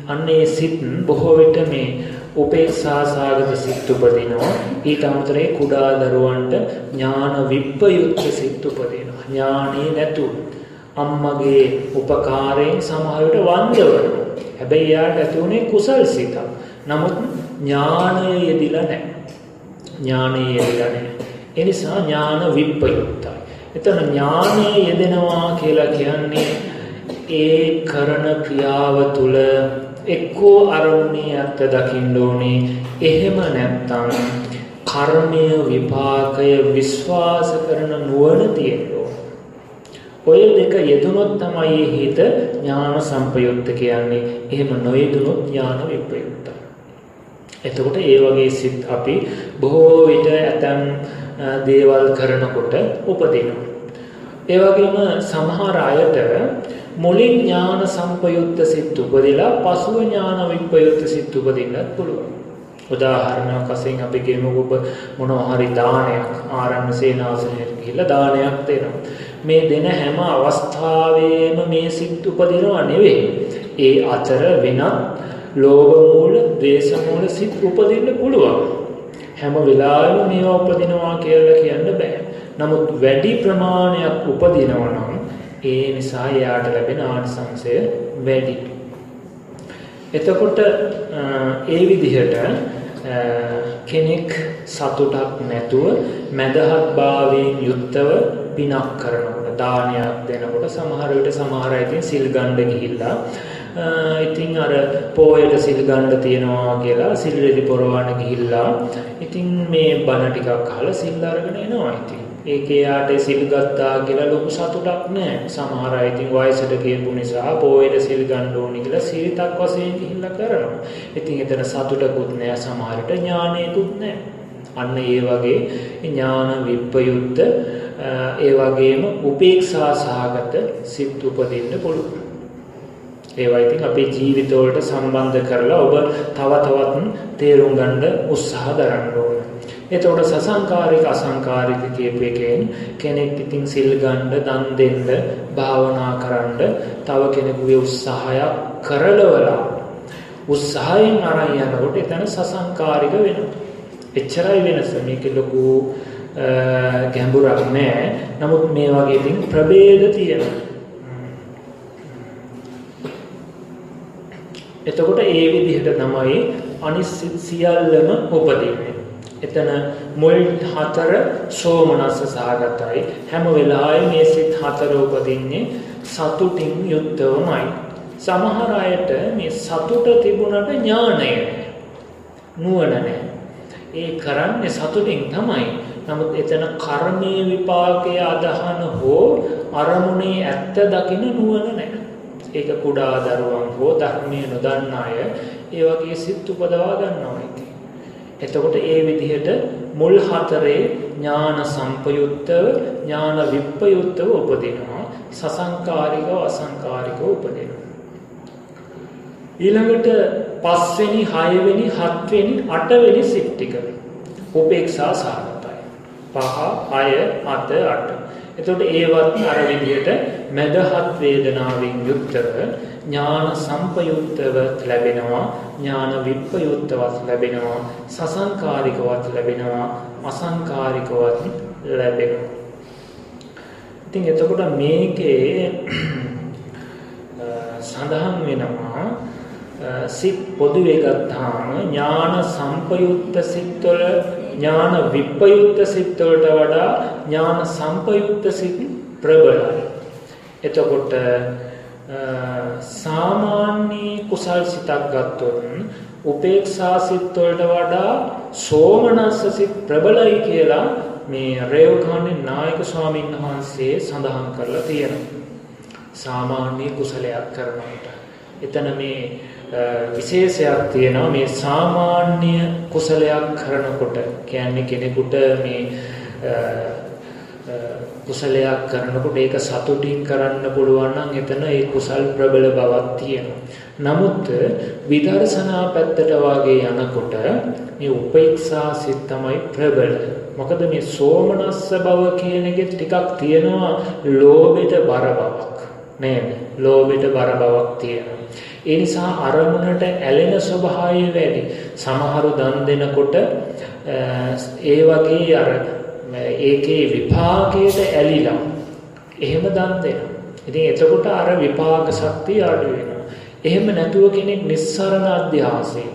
අන්නේ සිත් බොහෝ විට මේ උපේක්ෂා සාගත සිත් උපදිනවා. ඊට අමතරේ කුඩා දරුවන්ට ඥාන විප්පයුක්ත සිත් උපදිනවා. ඥානෙ නැතු. අම්මගේ උපකාරයෙන් සමහරවිට වන්දවනවා. හැබැයි එයාට ඇති උනේ කුසල් සිතක්. නමුත් ඥානය යෙදිලා නැහැ. ඥානය යෙදිලා නැහැ. ඒ නිසා ඥාන විප්පයුක්තයි එතන ඥානය යෙදෙනවා කියලා කියන්නේ ඒ කරන ක්‍රියාව තුළ එක්කෝ අරමුණේ ඇත්ත දකින්න ඕනේ. එහෙම නැත්නම් කර්මය විපාකය විශ්වාස කරන නුවණ තියෙන්න ඔය දෙක යෙදුනොත් තමයි හිත ඥාන සම්පයුක්ත කියන්නේ. එහෙම නොයෙදුනොත් ඥාන විප්‍රයුක්තයි. එතකොට ඒ වගේ සිත් අපි බොහෝ විට ඇතම් දේවල් කරනකොට උපදිනවා. ඒ වගේම සමහර අයට මුලින් ඥාන සම්පයුක්ත සිත් උපදිලා පසුව ඥාන විප්‍රයුක්ත සිත් උපදින්නත් පුළුවන්. උදාහරණයක් වශයෙන් අපි කියමුකෝ ඔබ මොනවා හරි දානයක් ආරණ්‍ය සේනාසනයට ගිහිල්ලා දානයක් දෙනවා. මේ දෙන හැම අවස්ථාවෙම මේ සිත් උපදිනව නෙවෙයි. ඒ අතර වෙනත් ලෝභ මූල, ද්වේෂ මූල සිත් උපදින්න පුළුවන්. හැම වෙලාවෙම මේවා උපදිනවා කියලා කියන්න බෑ. නමුත් වැඩි ප්‍රමාණයක් උපදිනවා නම් ඒ නිසා එයාට ලැබෙන ආනිසංසය වැඩි. එතකොට ඒ විදිහට කෙනෙක් සතුටක් නැතුව මදහත් භාවයෙන් යුක්තව පිනක් කරනකොට දානයක් දෙනකොට සමහර විට සමහර අය ඉතින් සිල් ගන්න ගිහිල්ලා ඉතින් අර පෝයට සිල් ගන්න තියනවා කියලා සිල් රෙදි පොරවන්න ගිහිල්ලා ඉතින් මේ බණ ටිකක් අහලා සිල් අරගෙන එනවා ඉතින් ඒකේ යාට සිල් ගත්තා කියලා ලොකු සතුටක් නැහැ. සමහර අය ඉතින් වයසට කියපු නිසා පොයේට සිල් ගන්න ඕනි කියලා සිරිතක් වශයෙන් ගිහිල්ලා කරනවා. ඉතින් එතන සතුටකුත් නැහැ සමහරට ඥානයකුත් නැහැ. අන්න ඒ වගේ ඥාන විප්පයුක්ත ඒ වගේම උපේක්ෂා සහගත සිත් උපදින්න පුළුවන්. ඒවා ඉතින් අපේ ජීවිතවලට සම්බන්ධ කරලා ඔබ තව තවත් තේරුම් ගන්න උත්සාහ දරන්න ඕන. එතකොට සසංකාරික අසංකාරික කියපු එකෙන් කෙනෙක් ඉතින් සිල් ගන්න, දන් දෙන්න, භාවනා කරන්න තව කෙනෙකුගේ උත්සාහයක් කරලවලා උත්සාහයෙන් අරන් යනකොට එතන සසංකාරික වෙනවා. එච්චරයි වෙනස. මේක ලොකු ගැඹුරක් නෑ. නමුත් මේ වගේ ඉතින් ප්‍රභේද තියෙනවා. එතකොට ඒ විදිහට තමයි අනිත් සියල්ලම උපදින්නේ. එතන මුල් හතර සෝමනස්ස සහගතයි. හැම වෙලාවෙම මේ සිත් හතර උපදින්නේ සතුටින් යුක්තවමයි. සමහර අයට මේ සතුට තිබුණට ඥාණය නුවණ නැහැ. ඒ කරන්නේ සතුටින් තමයි. නමුත් එතන කර්මයේ විපාකයේ අදහන හෝ අරමුණේ ඇත්ත දකින නුවණ නැහැ. ඒක කුඩා දරුවන් හෝ ධර්මයේ නොදන්න අය ඒ වගේ සිත් උපදවා ගන්නවා ඉතින්. එතකොට ඒ විදිහට මුල් හතරේ ඥාන සම්පයුත්තව ඥාන විප්පයුත්තව උපදිනවා. සසංකාරිකව අසංකාරිකව උපදිනවා. ඊළඟට පස්වෙනි, හයවෙනි, හත්වෙනි, අටවෙනි සිත් ටික උපේක්ෂා සාගතයි. පහ, හය, හත, අට. එතකොට ඒවත් අර විදිහට මදහත් වේදනාවෙන් යුක්තව ඥාන සම්පයුක්තව ලැබෙනවා ඥාන විප්පයුක්තවත් ලැබෙනවා සසංකාරිකවත් ලැබෙනවා අසංකාරිකවත් ලැබෙනවා ඉතින් එතකොට මේකේ සඳහන් වෙනවා සිත් පොදුවේ ගත්තාම ඥාන සම්පයුක්ත සිත්වල ඥාන විප්පයුක්ත සිත්වලට වඩා ඥාන සම්පයුක්ත සිත් ප්‍රබලයි. එතකොට සාමාන්‍ය කුසල් සිතක් ගත්තොත් උපේක්ෂා සිත් වලට වඩා සෝමනස්ස සිත් ප්‍රබලයි කියලා මේ රේවකාණේ නායක ස්වාමීන් වහන්සේ සඳහන් කරලා තියෙනවා. සාමාන්‍ය කුසලයක් කරනකොට. එතන මේ විශේෂයක් තියෙනවා මේ සාමාන්‍ය කුසලයක් කරනකොට කියන්නේ කෙනෙකුට මේ කුසලයක් කරනකොට ඒක සතුටින් කරන්න පුළුවන් නම් එතන ඒ කුසල් ප්‍රබල බවක් තියෙනවා. නමුත් විදර්ශනා පැත්තට වාගේ යනකොට මේ උපේක්ෂා සිත් තමයි ප්‍රබල. මොකද මේ සෝමනස්ස බව කියන එකේ ටිකක් තියෙනවා ලෝභෙට බර බවක්. නේද? ලෝභෙට බර බවක් තියෙනවා. ඒ නිසා අරමුණට ඇලෙන ස්වභාවය වැඩි. සමහරු දන් දෙනකොට ඒ වගේ අර ඒකේ විපාකයට ඇලිලා එහෙම දන් දෙනවා. ඉතින් එතකොට අර විපාක ශක්තිය අඩු වෙනවා. එහෙම නැතුව කෙනෙක් නිස්සරණ අධ්‍යාසයෙන්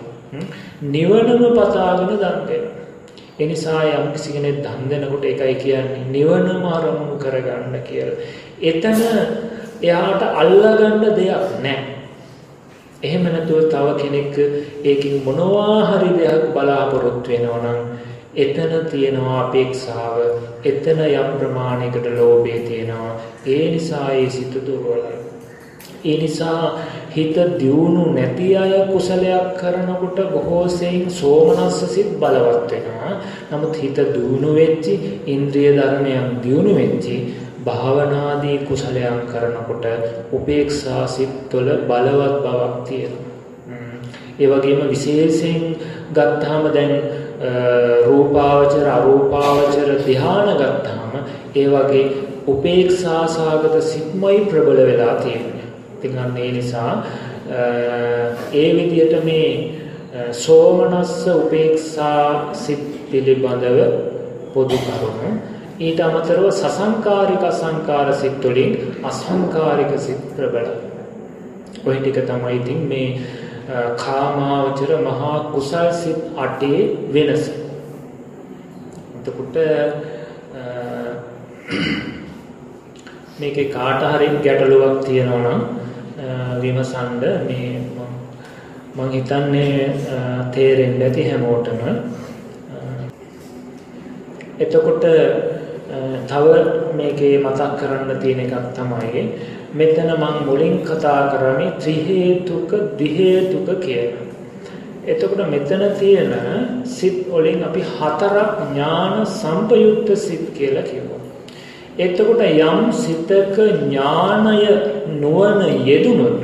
නිවනම පතාගෙන දන් දෙනවා. ඒ නිසා යම් කිසි කෙනෙක් දන් දෙනකොට ඒකයි කියන්නේ නිවනම අරමුණු කරගන්න කියලා. එතන එයාට අල්ලගන්න දෙයක් නැහැ. එහෙම නැතුව තව කෙනෙක් ඒකින් මොනවා හරි දෙයක් බලාපොරොත්තු වෙනවා නම් එතන තියෙනවා අපේක්ෂාව. එතන යම් ප්‍රමාණයකට ලෝභය තියෙනවා. ඒ නිසා ඒ සිත දුර්වලයි. ඒ නිසා හිත දියුණු නැති අය කුසලයක් කරනකොට බොහෝ සෙයින් සෝමනස්ස සිත් බලවත් වෙනවා. නමුත් හිත දියුණු වෙච්චි ඉන්ද්‍රිය ධර්මයන් දියුණු වෙච්චි භාවනාදී කුසලයන් කරනකොට උපේක්ෂා සිත් තුළ බලවත් බවක් තියෙනවා. ඒ වගේම විශේෂයෙන් ගත්තාම දැන් රූපාවචර අරූපාවචර ධ්‍යාන ගත්තාම ඒ වගේ උපේක්ෂා සාගත සිත්මයි ප්‍රබල වෙලා තියෙන්නේ. ඉතින් අන්න ඒ නිසා ඒ විදිහට මේ සෝමනස්ස උපේක්ෂා සිත් පිළිබඳව පොදු කරුණු ඊට අමතරව සසංකාරික අසංකාර සිත් වලින් අසංකාරික සිත් ප්‍රබලයි. ඔය ටික තමයි ඉතින් මේ කාමාවචර මහා කුසල් සිත් අටේ වෙනස. එතකොට මේකේ කාට හරි ගැටලුවක් තියෙනවා නම් විමසන්න මේ මම හිතන්නේ තේරෙන්න ඇති හැමෝටම. එතකොට තව මේකේ මතක් කරන්න තියෙන එකක් තමයි මෙතන මං මුලින් කතා කරන්නේ ත්‍රි හේතුක දි හේතුක කියලා. එතකොට මෙතන තියෙන සිත් වලින් අපි හතරක් ඥාන සම්පයුක්ත සිත් කියලා කියනවා. එතකොට යම් සිතක ඥානය නුවණ යෙදුනොත්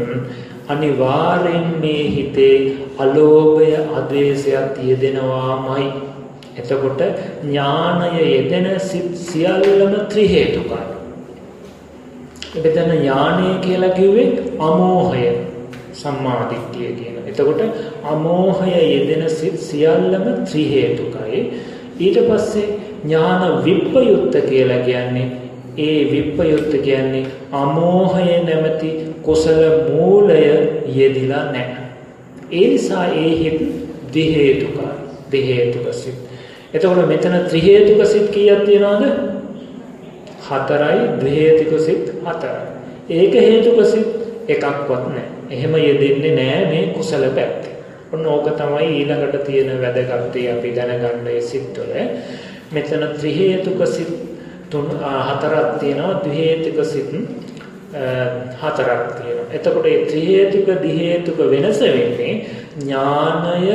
අනිවාර්යෙන් මේ හිතේ අලෝභය අද්වේෂය තියෙදෙනවාමයි. එතකොට ඥානය යෙදෙන සිත් සියල්ලම ත්‍රි හේතුකයි. මෙතන ඥානය කියලා කිව්වේ අමෝහය සම්මාදිට්ඨිය කියන. එතකොට අමෝහය යෙදෙන සිත් සියල්ලම ත්‍රි හේතුකයි. ඊට පස්සේ ඥාන විප්පයුක්ත කියලා කියන්නේ ඒ විප්පයුක්ත කියන්නේ අමෝහය නැමැති කුසල මූලය යෙදිලා නැහැ. ඒ නිසා ඒ හිත් දි හේතුකයි. දි හේතුක සිත්. එතකොට මෙතන ත්‍රි හේතුක සිත් කීයක් තියනවද? හතරයි ද්වේතික සිත් හතරයි. ඒක හේතුක සිත් එකක්වත් නැහැ. එහෙම යෙදෙන්නේ නැහැ මේ කුසල පැත්තේ. ඔන්න ඕක තමයි ඊළඟට තියෙන වැදගත් අපි දැනගන්න ඒ සිත්වල. මෙතන ත්‍රි හේතුක සිත් තුන හතරක් තියෙනවා ද්වේතික සිත් හතරක් තියෙනවා. එතකොට මේ ත්‍රි හේතුක දි හේතුක වෙනස වෙන්නේ ඥානය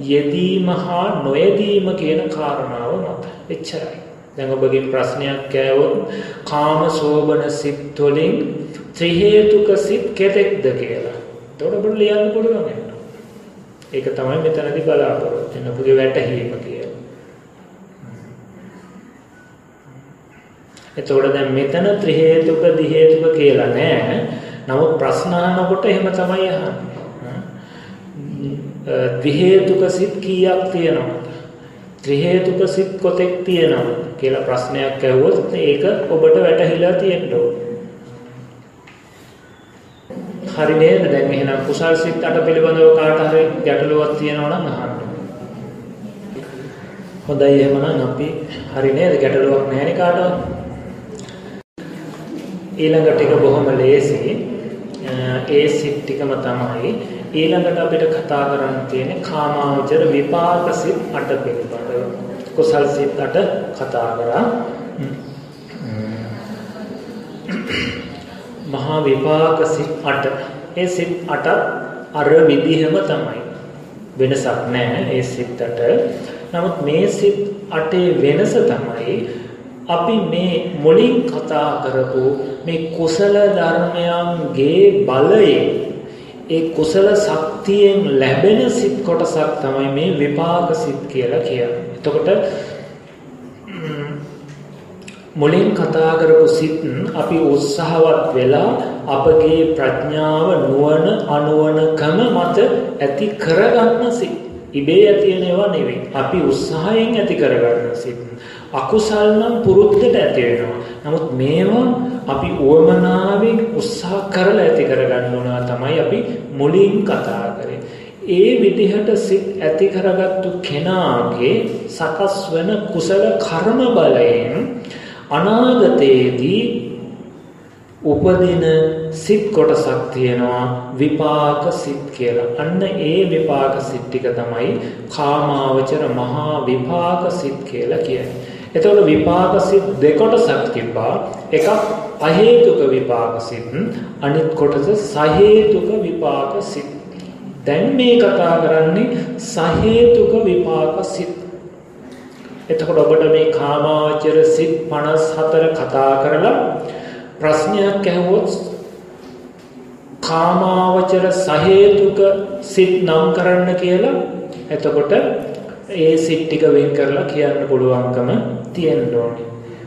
යෙදීම හා නොයෙදීම කියන කාරණාව මත. එච්චරයි. දැන් ඔබගෙන් ප්‍රශ්නයක් ඇහුවොත් කාම සෝබන සිත් වලින් ත්‍රි හේතුක සිත් කෙතෙක්ද කියලා. එතකොට ඔබට ලියන්න පුළුවන් වෙනවා. ඒක තමයි මෙතනදී බලාපොරොත්තු වෙන ඔබගේ වැටහීම කියලා. එතකොට දැන් මෙතන ත්‍රි හේතුක දි හේතුක කියලා නෑ. නමුත් ප්‍රශ්න අහනකොට එහෙම තමයි අහන්නේ. ද්වි හේතුක සිත් කීයක් තියෙනවද? ත්‍රි හේතුක සිත් කොතෙක් තියෙනවද කියලා ප්‍රශ්නයක් ඇහුවොත් ඒක ඔබට වැටහිලා තියෙන්න ඕනේ. හරි නේද? දැන් එහෙනම් කුසල් සිත් අට පිළිබඳව කාට හරි ගැටලුවක් තියෙනවා නම් අහන්න. හොඳයි එහෙමනම් අපි හරි නේද? ගැටලුවක් නැහැ නේ කාටවත්. ඊළඟට එක බොහොම ලේසි. ඒ සිත් ටිකම තමයි ඊළඟට අපිට කතා කරන්න තියෙන්නේ කාමාවචර විපාක සිත් අට පිළිබඳව. කුසල් සිත් අට කතා කරා. මහා විපාක සිත් 8. ඒ සිත් 8ත් අර විදිහම තමයි. වෙනසක් නැහැ ඒ සිත් 8. නමුත් මේ සිත් 8 වෙනස තමයි අපි මේ මුලින් කතා කරපු මේ කුසල ධර්මයන්ගේ බලයෙන් ඒ කුසල ශක්තියෙන් ලැබෙන සිත් කොටසක් තමයි මේ විපාක සිත් කියලා කියන්නේ. එතකොට මුලින් කතා කරපු සිත් අපි උත්සාහවත් වෙලා අපගේ ප්‍රඥාව නුවණ අනුවණකම මත ඇති කරගන්න සිත්. ඉබේ ඇති වෙනව නෙවෙයි. අපි උත්සාහයෙන් ඇති කරගන්න සිත්. අකුසල් නම් පුරුද්දට ඇති වෙනවා. නමුත් මේවා අපි උවමනාවෙන් උත්සාහ කරලා ඇති කරගන්න ඕනවා තමයි අපි මුලින් කතා කරේ. ඒ විදිහට සිත් ඇති කරගත්තු කෙනාගේ සකස් වෙන කුසල කර්ම බලයෙන් අනාගතයේදී උපදින සිත් කොටසක් තියෙනවා විපාක සිත් කියලා. අන්න ඒ විපාක සිත් ටික තමයි කාමාවචර මහා විපාක සිත් කියලා කියන්නේ. එතකොට විපාක සිත් දෙකොටසක් තිබ්බා. එකක් අහේතුක විපාක සිත්, අනිත් කොටස සහේතුක විපාක සිත්. දැන් මේ කතා කරන්නේ සහේතුක විපාක සිත්. එතකොට ඔබට මේ කාමාවචර සිත් 54 කතා කරලා ප්‍රශ්නයක් ඇහුවොත් කාමාවචර සහේතුක සිත් නම් කරන්න කියලා එතකොට ඒ සිත් ටික වෙන් කරලා කියන්න පුළුවන්කම තියෙන්න ඕනේ.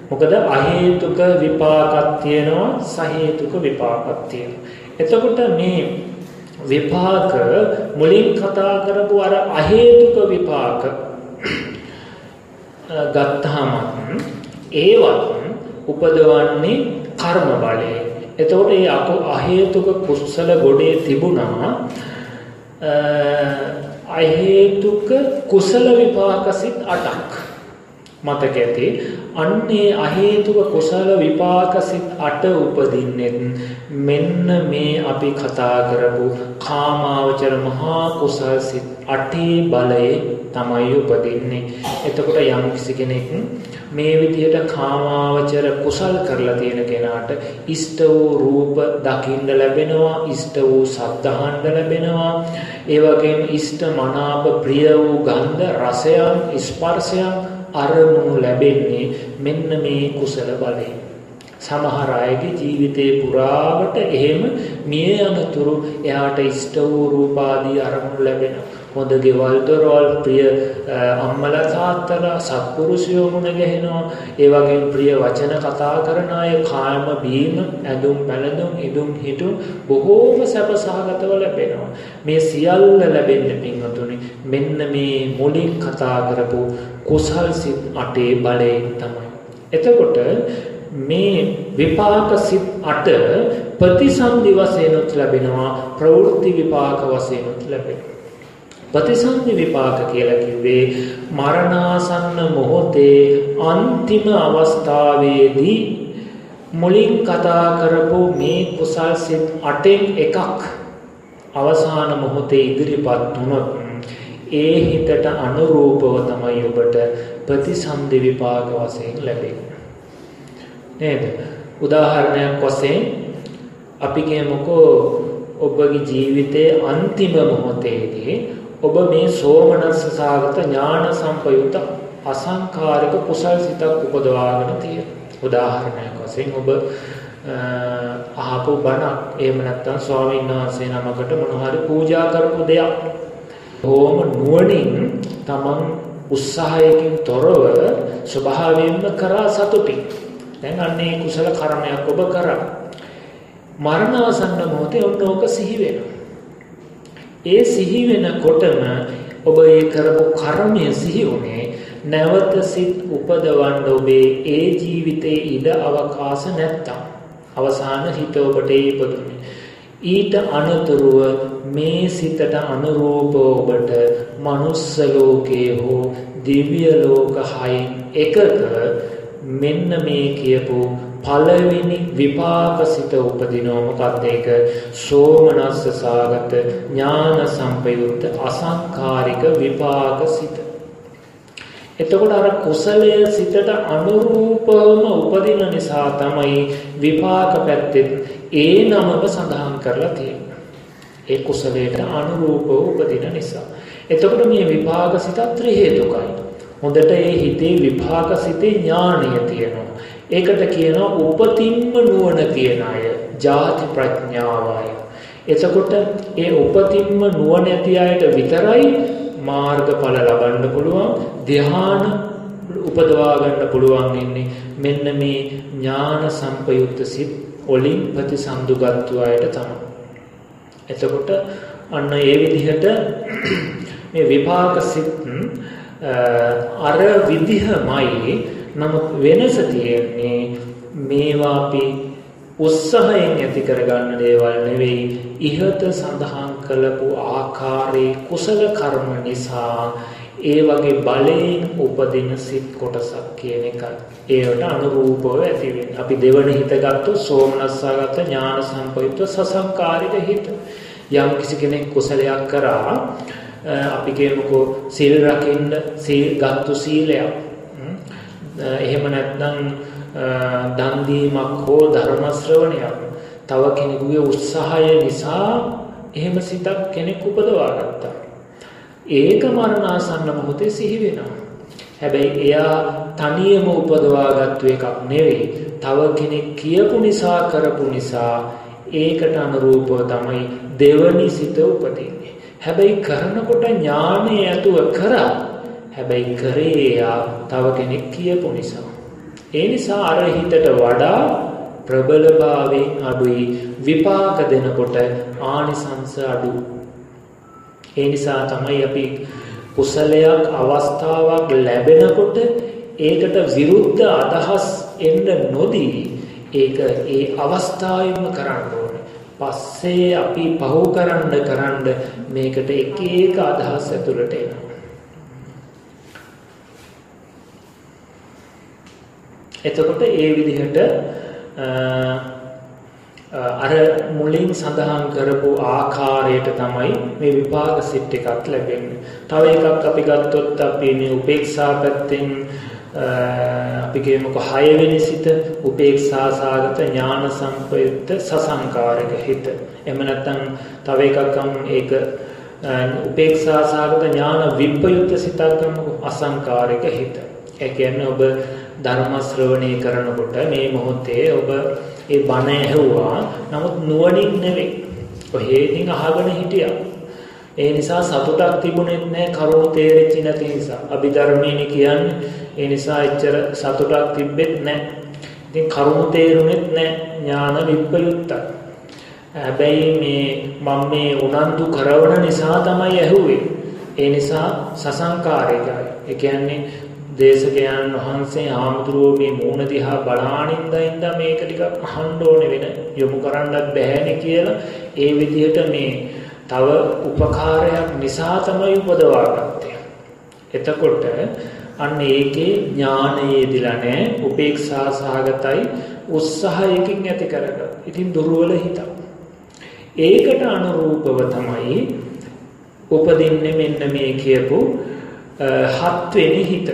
මොකද අහේතුක විපාකක් තියෙනවා සහේතුක විපාකක් තියෙනවා. එතකොට මේ විපාක මුලින් කතා කරපු අර අහේතුක විපාක ගත්තාම ඒවත් උපදවන්නේ කර්ම බලයෙන්. එතකොට ඒ අකු අහේතුක කුසල ගොඩේ තිබුණා අහේතුක කුසල විපාක සිත් 8ක් මතක ඇති අන්නේ අහේතුක කුසල විපාක සිත් 8 උපදින්නෙත් මෙන්න මේ අපි කතා කරපු කාමාවචර මහා කුසල සිත් 8 බලයේ තමයි උපදින්නේ. එතකොට යම් කිසි කෙනෙක් මේ විදිහට කාමාවචර කුසල් කරලා තියෙන කෙනාට ඉෂ්ට වූ රූප දකින්න ලැබෙනවා, ඉෂ්ට වූ ශබ්ද අහන්න ලැබෙනවා. ඒ වගේම ඉෂ්ට මනාප ප්‍රිය වූ ගන්ධ රසයන් ස්පර්ශයන් අරමුණු ලැබෙන්නේ මෙන්න මේ කුසල බලයෙන්. සමහර අයගේ ජීවිතේ පුරාවට එහෙම මිය යනතුරු එයාට ඉෂ්ට වූ රූපාදී අරමුණු ලැබෙනවා. හොඳ ගෙවල් දොරවල් ප්‍රිය අම්මලා තාත්තලා සත්පුරුෂයෝ මුණ ගැහෙනවා ඒ වගේම ප්‍රිය වචන කතා කරන අය කාම බීම ඇඳුම් පැළඳුම් ඉදුම් හිටුම් බොහෝම සැප සහගතව ලැබෙනවා මේ සියල්ල ලැබෙන්නේ පින්වතුනි මෙන්න මේ මුලින් කතා කරපු කුසල් සිත් අටේ බලයෙන් තමයි. එතකොට මේ විපාක සිත් අට ප්‍රතිසන්දි වශයෙන්ුත් ලැබෙනවා ප්‍රවෘත්ති විපාක වශයෙන්ුත් ලැබෙනවා. ප්‍රතිසන්දි විපාක කියලා කිව්වේ මරණාසන්න මොහොතේ අන්තිම අවස්ථාවේදී මුලින් කතා කරපු මේ කුසල් සිත් අටෙන් එකක් අවසාන මොහොතේ ඉදිරිපත් වුණොත් ඒ හිතට අනුරූපව තමයි ඔබට ප්‍රතිසන්දි විපාක වශයෙන් ලැබෙන්නේ නේද උදාහරණයක් වශයෙන් අපි කියමුකෝ ඔබගේ ජීවිතයේ අන්තිම මොහොතේදී ඔබ මේ සෝමනස්ස සාගත ඥාන සම්පයුත අසංකාරික කුසල් සිතක් උපදවාගෙන තියෙන. උදාහරණයක් වශයෙන් ඔබ අහපු බණක් එහෙම නැත්නම් ස්වාමීන් වහන්සේ නමකට මොන හරි පූජා කරපු දෙයක්. ඕම නුවණින් තමන් උත්සාහයකින් තොරව ස්වභාවයෙන්ම කරා සතුටින්. දැන් අන්නේ කුසල කර්මයක් ඔබ කරා. මරණාසන්න මොහොතේ ඔන්න ඕක සිහි වෙනවා. ඒ සිහි වෙනකොටම ඔබ ඒ කරපු කර්මය සිහි වුණේ නැවත සිත් උපදවන්න ඔබේ ඒ ජීවිතයේ ඉඩ අවකාශ නැත්තම් අවසාන හිත ඔබට ඉපදුනේ ඊට අනතුරුව මේ සිතට අනුරූපව ඔබට මනුස්ස ලෝකයේ හෝ දිව්‍ය ලෝක හයින් එකක මෙන්න මේ කියපු පළවෙනි විපාක සිත උපදිනවා. මොකක්ද ඒක? සෝමනස්ස සාගත ඥාන සම්පයුක්ත අසංකාරික විපාක සිත. එතකොට අර කුසලය සිතට අනුරූපවම උපදින නිසා තමයි විපාක පැත්තෙත් ඒ නමම සඳහන් කරලා තියෙන්නේ ඒ කුසලයට අනුරූපව උපදින නිසා. එතකොට මේ විපාක සිත ත්‍රි හේතුකයි. හොඳට ඒ හිතේ විපාක සිතේ ඥාණය තියෙනවා. ඒකට කියනවා උපතින්ම නුවණ තියෙන අය ජාති ප්‍රඥාවයි. එතකොට ඒ උපතින්ම නුවණ ඇති අයට විතරයි මාර්ගඵල ලබන්න පුළුවන් ධ්‍යාන උපදවා ගන්න පුළුවන් ඉන්නේ මෙන්න මේ ඥාන සම්පයුක්ත සිත් වලින් ප්‍රතිසන්දුගත්තු අයට තමයි. එතකොට අන්න ඒ විදිහට <clears throat> මේ විපාක සිත් අර විදිහමයි නමුත් වෙනස තියෙන්නේ මේවා අපි උත්සාහයෙන් ඇති කරගන්න දේවල් නෙවෙයි ඉහත සඳහන් කළපු ආකාරයේ කුසල කර්ම නිසා ඒ වගේ බලයෙන් උපදින සිත් කොටසක් කියන එක ඒවට අනුරූපව ඇති වෙන්නේ. අපි දෙවන හිත ගත්තොත් සෝමනස්සාගත ඥාන සම්පවිත්ව සසංකාරික හිත. යම් කිසි කෙනෙක් කුසලයක් කරා අපි කියමුකෝ සීල් රකින්න සීල් ගත්තු සීලයක් එහෙම නැත්නම් දන් දීමක් හෝ ධර්ම ශ්‍රවණයක් තව කෙනෙකුගේ උත්සාහය නිසා එහෙම සිතක් කෙනෙක් උපදවා ගත්තා. ඒක මරණාසන්න මොහොතේ සිහි වෙනවා. හැබැයි එයා තනියම උපදවාගත්තු එකක් නෙවෙයි. තව කෙනෙක් කියපු නිසා කරපු නිසා ඒකට අනුරූපව තමයි දෙවනි සිත උපදින්නේ. හැබැයි කරනකොට ඥානය ඇතුව කරා හැබැයි කරේ එයා තව කෙනෙක් කියපු නිසා. ඒ නිසා අර හිතට වඩා ප්‍රබලභාවයෙන් අඩුයි විපාක දෙනකොට ආනිසංස අඩු. ඒ නිසා තමයි අපි කුසලයක් අවස්ථාවක් ලැබෙනකොට ඒකට විරුද්ධ අදහස් එන්න නොදී ඒක ඒ අවස්ථාවෙම කරන්න ඕනේ. පස්සේ අපි පහු කරන්න කරන්න මේකට එක එක අදහස් ඇතුළට එනවා. එතකොට ඒ විදිහට අර මුලින් සඳහන් කරපු ආකාරයට තමයි මේ විපාක සිත් එකක් ලැබෙන්නේ. තව එකක් අපි ගත්තොත් අපි මේ උපේක්ෂා පැත්තෙන් අපි කියමුකෝ හයවෙනි සිත උපේක්ෂා සාගත ඥාන සම්පයුක්ත සසංකාරික හිත. එහෙම නැත්නම් තව එකක්ම් ඒක උපේක්ෂා සාගත ඥාන විප්‍රයුක්ත සිතක් ගන්නකො අසංකාරික හිත. ඒ කියන්නේ ඔබ ධර්ම ශ්‍රවණය කරනකොට මේ මොහොතේ ඔබ ඒ බණ ඇහුවා. නමුත් නුවණින් නෙවෙයි. කොහේකින් අහගෙන හිටියා. ඒ නිසා සතුටක් තිබුණෙත් නැහැ කරුණු තේරෙච්ච නැති නිසා. අභිධර්මයේනි කියන්නේ ඒ නිසා එච්චර සතුටක් තිබෙත් නැහැ. ඉතින් කරුණු තේරුණෙත් නැහැ ඥාන විප්‍රයුක්තයි. හැබැයි මේ මම මේ උනන්දු කරවන නිසා තමයි ඇහුවේ. ඒ නිසා සසංකාරයයි. ඒ කියන්නේ දේශකයන් වහන්සේ ආමුදුරුවෝ මේ මූණ දිහා බලානින්ද ඉඳ මේක ටිකක් අහන්න ඕනේ වෙන යොමු කරන්නත් බැහැනේ කියලා ඒ විදිහට මේ තව උපකාරයක් නිසා තමයි උපදවාගත්තේ. එතකොට අන්න ඒකේ ඥානයේ දිලා නැහැ උපේක්ෂා සහගතයි උත්සාහයකින් ඇති කරගන්න. ඉතින් දුර්වල හිතක්. ඒකට අනුරූපව තමයි උපදින්නේ මෙන්න මේ කියපු හත්වෙනි හිත.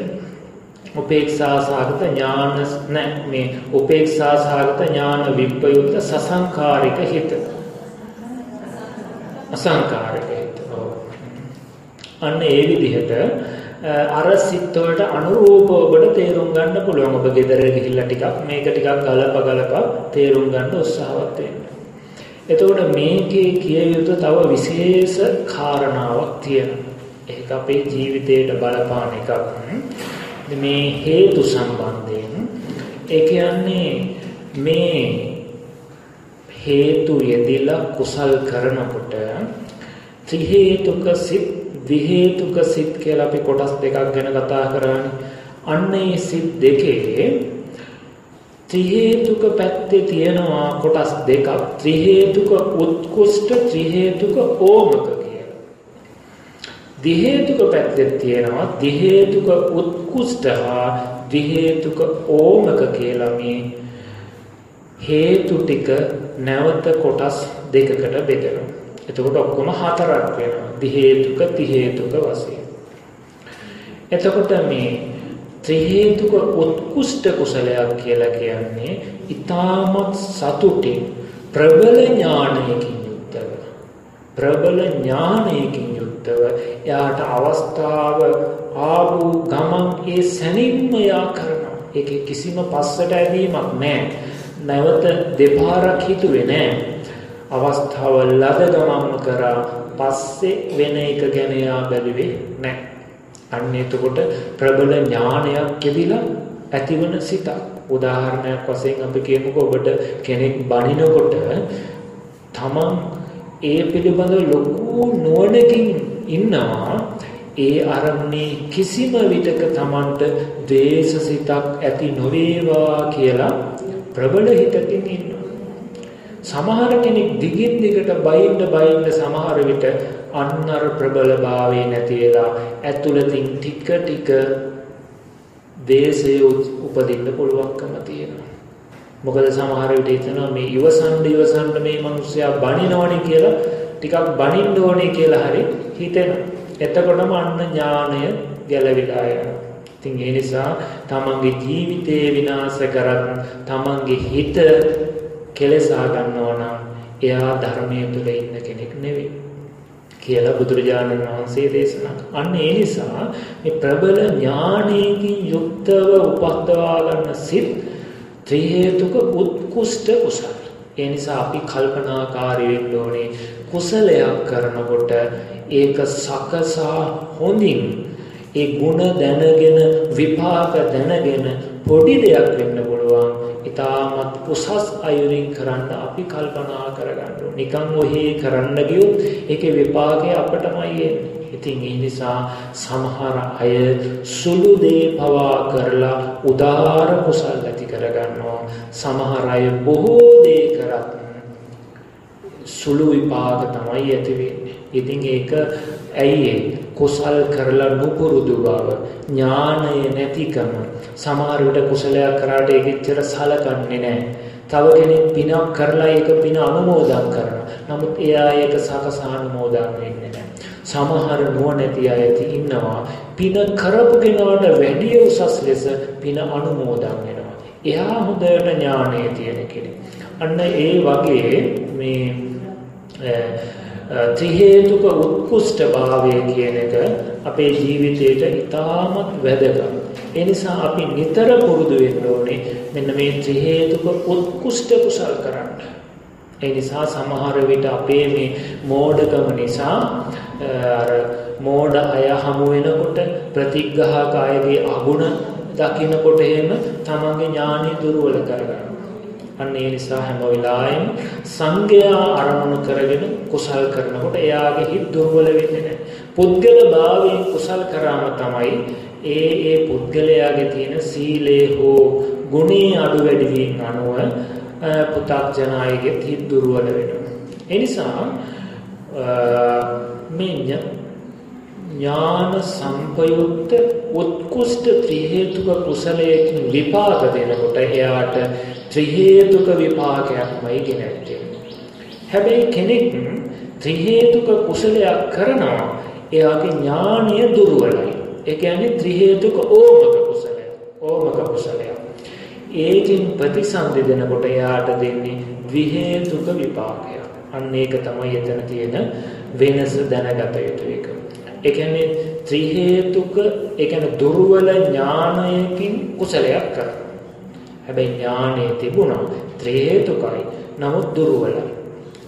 උපේක්ෂා සහගත ඥාන නැහැ මේ උපේක්ෂා සහගත ඥාන විප්‍රයුක්ත සසංකාරික හිත අසංකාරික හිත. අන්න ඒ විදිහට අර සිත් වලට අනුරූපව ඔබට තේරුම් ගන්න පුළුවන්. ඔබ ගෙදර ගිහිල්ලා ටිකක් මේක ටිකක් ගලප ගලප තේරුම් ගන්න උත්සාහවත් වෙන්න. එතකොට මේකේ කිය යුතු තව විශේෂ කාරණාවක් තියෙනවා. ඒක අපේ ජීවිතයට බලපාන එකක්. මේ හේතු සම්බන්ධයෙන් ඒ කියන්නේ මේ හේතු යෙදিলা කුසල් කරනකොට ත්‍රි හේතුක සිත් දි හේතුක සිත් කියලා අපි කොටස් දෙකක් ගැන කතා කරානේ. අන්න ඒ සිත් දෙකේ ත්‍රි හේතුක පැත්තේ තියෙනවා කොටස් දෙකක්. ත්‍රි හේතුක උත්කෘෂ්ඨ ත්‍රි හේතුක ඕමක කියලා. දි හේතුක පැත්තේ තියෙනවා දි හේතුක උත්කෘෂ්ඨ හා දි හේතුක ඕමක කියලා මේ හේතු ටික නැවත කොටස් දෙකකට බෙදෙනවා. එතකොට ඔක්කොම හතරක් වෙනවා. දි හේතුක ති හේතුක වශයෙන්. එතකොට මේ ත්‍රි හේතුක උත්කෘෂ්ඨ කුසලයක් කියලා කියන්නේ ඊටමත් සතුටින් ප්‍රබල ඥානයකින් යුක්තව ප්‍රබල ඥානයකින් යුක්තව එයාට අවස්ථාව ආපු ගමන් ඒ සැනින්ම යා කරනවා. ඒකේ කිසිම පස්සට ඇදීමක් නැහැ නැවත දෙපාරක් හිතුවේ නැහැ අවස්ථාව ලද ගමන්ම කරා පස්සේ වෙන එක ගැන යා බැලුවේ නැහැ අන්න එතකොට ප්‍රබල ඥානයක් කෙවිලා ඇතිවන සිතක්. උදාහරණයක් වශයෙන් අපි කියමුකෝ ඔබට කෙනෙක් බනිනකොට තමන් ඒ පිළිබඳව ලොකු නුවණකින් ඉන්නවා ඒ අරමුණේ කිසිම විටක තමන්ට ද්වේෂ සිතක් ඇති නොවේවා කියලා ප්‍රබල හිතකින් ඉන්නවා. සමහර කෙනෙක් දිගින් දිගට බයින්න බයින්න සමහර විට අන්න අර ප්‍රබලභාවය නැති වෙලා ඇතුළතින් ටික ටික දේශය උපදින්න පුළුවන්කම තියෙනවා. මොකද සමහර විට හිතනවා මේ ඉවසන්න ඉවසන්න මේ මිනිස්සයා බනිනවනේ කියලා ටිකක් බනින්න ඕනේ කියලා හරි හිතෙනවා. එතකොටම අන්න ඥාණය ගැලවිලා යනවා. ඉතින් ඒ නිසා තමන්ගේ ජීවිතේ විනාශ කරත් තමන්ගේ හිත කෙලසා ගන්නවා නම් එයා ධර්මයේ තුල ඉන්න කෙනෙක් නෙවෙයි. කියලා බුදුරජාණන් වහන්සේ දේශනා අන්න ඒ නිසා මේ ප්‍රබල ඥානයකින් යුක්තව උපද්දවා ගන්න සිත් ත්‍රි හේතුක උත්කෘෂ්ඨ කුසල. ඒ නිසා අපි කල්පනාකාරී වෙන්න ඕනේ කුසලයක් කරනකොට ඒක සකසා හොඳින් ඒ ಗುಣ දැනගෙන විපාක දැනගෙන පොඩි දෙයක් වෙන්න පුළුවන් ඉතාමත් උසස් අයුරින් කරන්න අපි කල්පනා කරගන්න නිකන් ඔහේ කරන්න ගියොත් ඒකේ විපාකය අපටමයි එන්නේ. ඉතින් ඒ නිසා සමහර අය සුළු දේ පවා කරලා උදාාර කුසල් ඇති කරගන්නවා. සමහර අය බොහෝ දේ කරත් සුළු විපාක තමයි ඇති වෙන්නේ. ඉතින් ඒක ඇයි කුසල් කරලා නුපුරුදු බව ඥානය නැතිකම සමහර විට කුසලයක් කරාට ඒක එච්චර සලකන්නේ නැහැ. තව කෙනෙක් පිනක් කරලා ඒක පින අනුමෝදන් කරනවා. නමුත් එයා ඒක සකසා අනුමෝදන් වෙන්නේ නැහැ. සමහර නුවණැති අය ඉන්නවා පින කරපු කෙනාට වැඩිය උසස් ලෙස පින අනුමෝදන් වෙනවා. එයා හොඳට ඥානය තියෙන කෙනෙක්. අන්න ඒ වගේ මේ ත්‍රි හේතුක උත්කෘෂ්ඨ භාවය කියන එක අපේ ජීවිතයට ඉතාමත් වැදගත්. ඒ නිසා අපි නිතර පුරුදු වෙන්න ඕනේ මෙන්න මේ ත්‍රි හේතුක උත්කෘෂ්ඨ කුසල් කරන්න. ඒ නිසා සමහර විට අපේ මේ මෝඩකම නිසා අර මෝඩ අය හමු වෙනකොට ප්‍රතිග්‍රහක අයගේ අගුණ දකිනකොට එහෙම තමන්ගේ ඥානෙ දුර්වල කරගන්නවා. අන්න ඒ නිසා හැම වෙලාවෙම සංගයා අරමුණු කරගෙන කුසල් කරනකොට එයාගේ හිත දුර්වල වෙන්නේ නැහැ. පුද්ගල භාවයෙන් කුසල් කරාම තමයි ඒ ඒ පුද්ගලයාගේ තියෙන සීලේ හෝ ගුණේ අඩු වැඩි වීම අනුව පු탁ජනයිගේ හිත දුර්වල වෙනවා. ඒ නිසා මේ ඥාන සම්පයුක්ත උත්කෘෂ්ඨ ත්‍රි හේතුක කුසලයකින් විපාක දෙනකොට එයාට ත්‍රි හේතුක විපාකයක්මයි ගෙනැත්තේ. හැබැයි කෙනෙක් ත්‍රි හේතුක කුසලයක් කරනවා එයාගේ ඥානය දුර්වලයි. ඒ කියන්නේ ත්‍රි හේතුක ඕමක කුසලය. ඕමක කුසලය. ඒකින් ප්‍රතිසන්දි දෙනකොට එයාට දෙන්නේ ද්වි හේතුක විපාකයක්. අන්න ඒක තමයි එතන තියෙන වෙනස දැනගත යුතු එක. ඒ කියන්නේ ත්‍රි හේතුක ඒ කියන්නේ දුර්වල ඥානයකින් කුසලයක් කරනවා. හැබැයි ඥානෙ තිබුණා ත්‍රි හේතුකයි. නමුත් දුර්වලයි.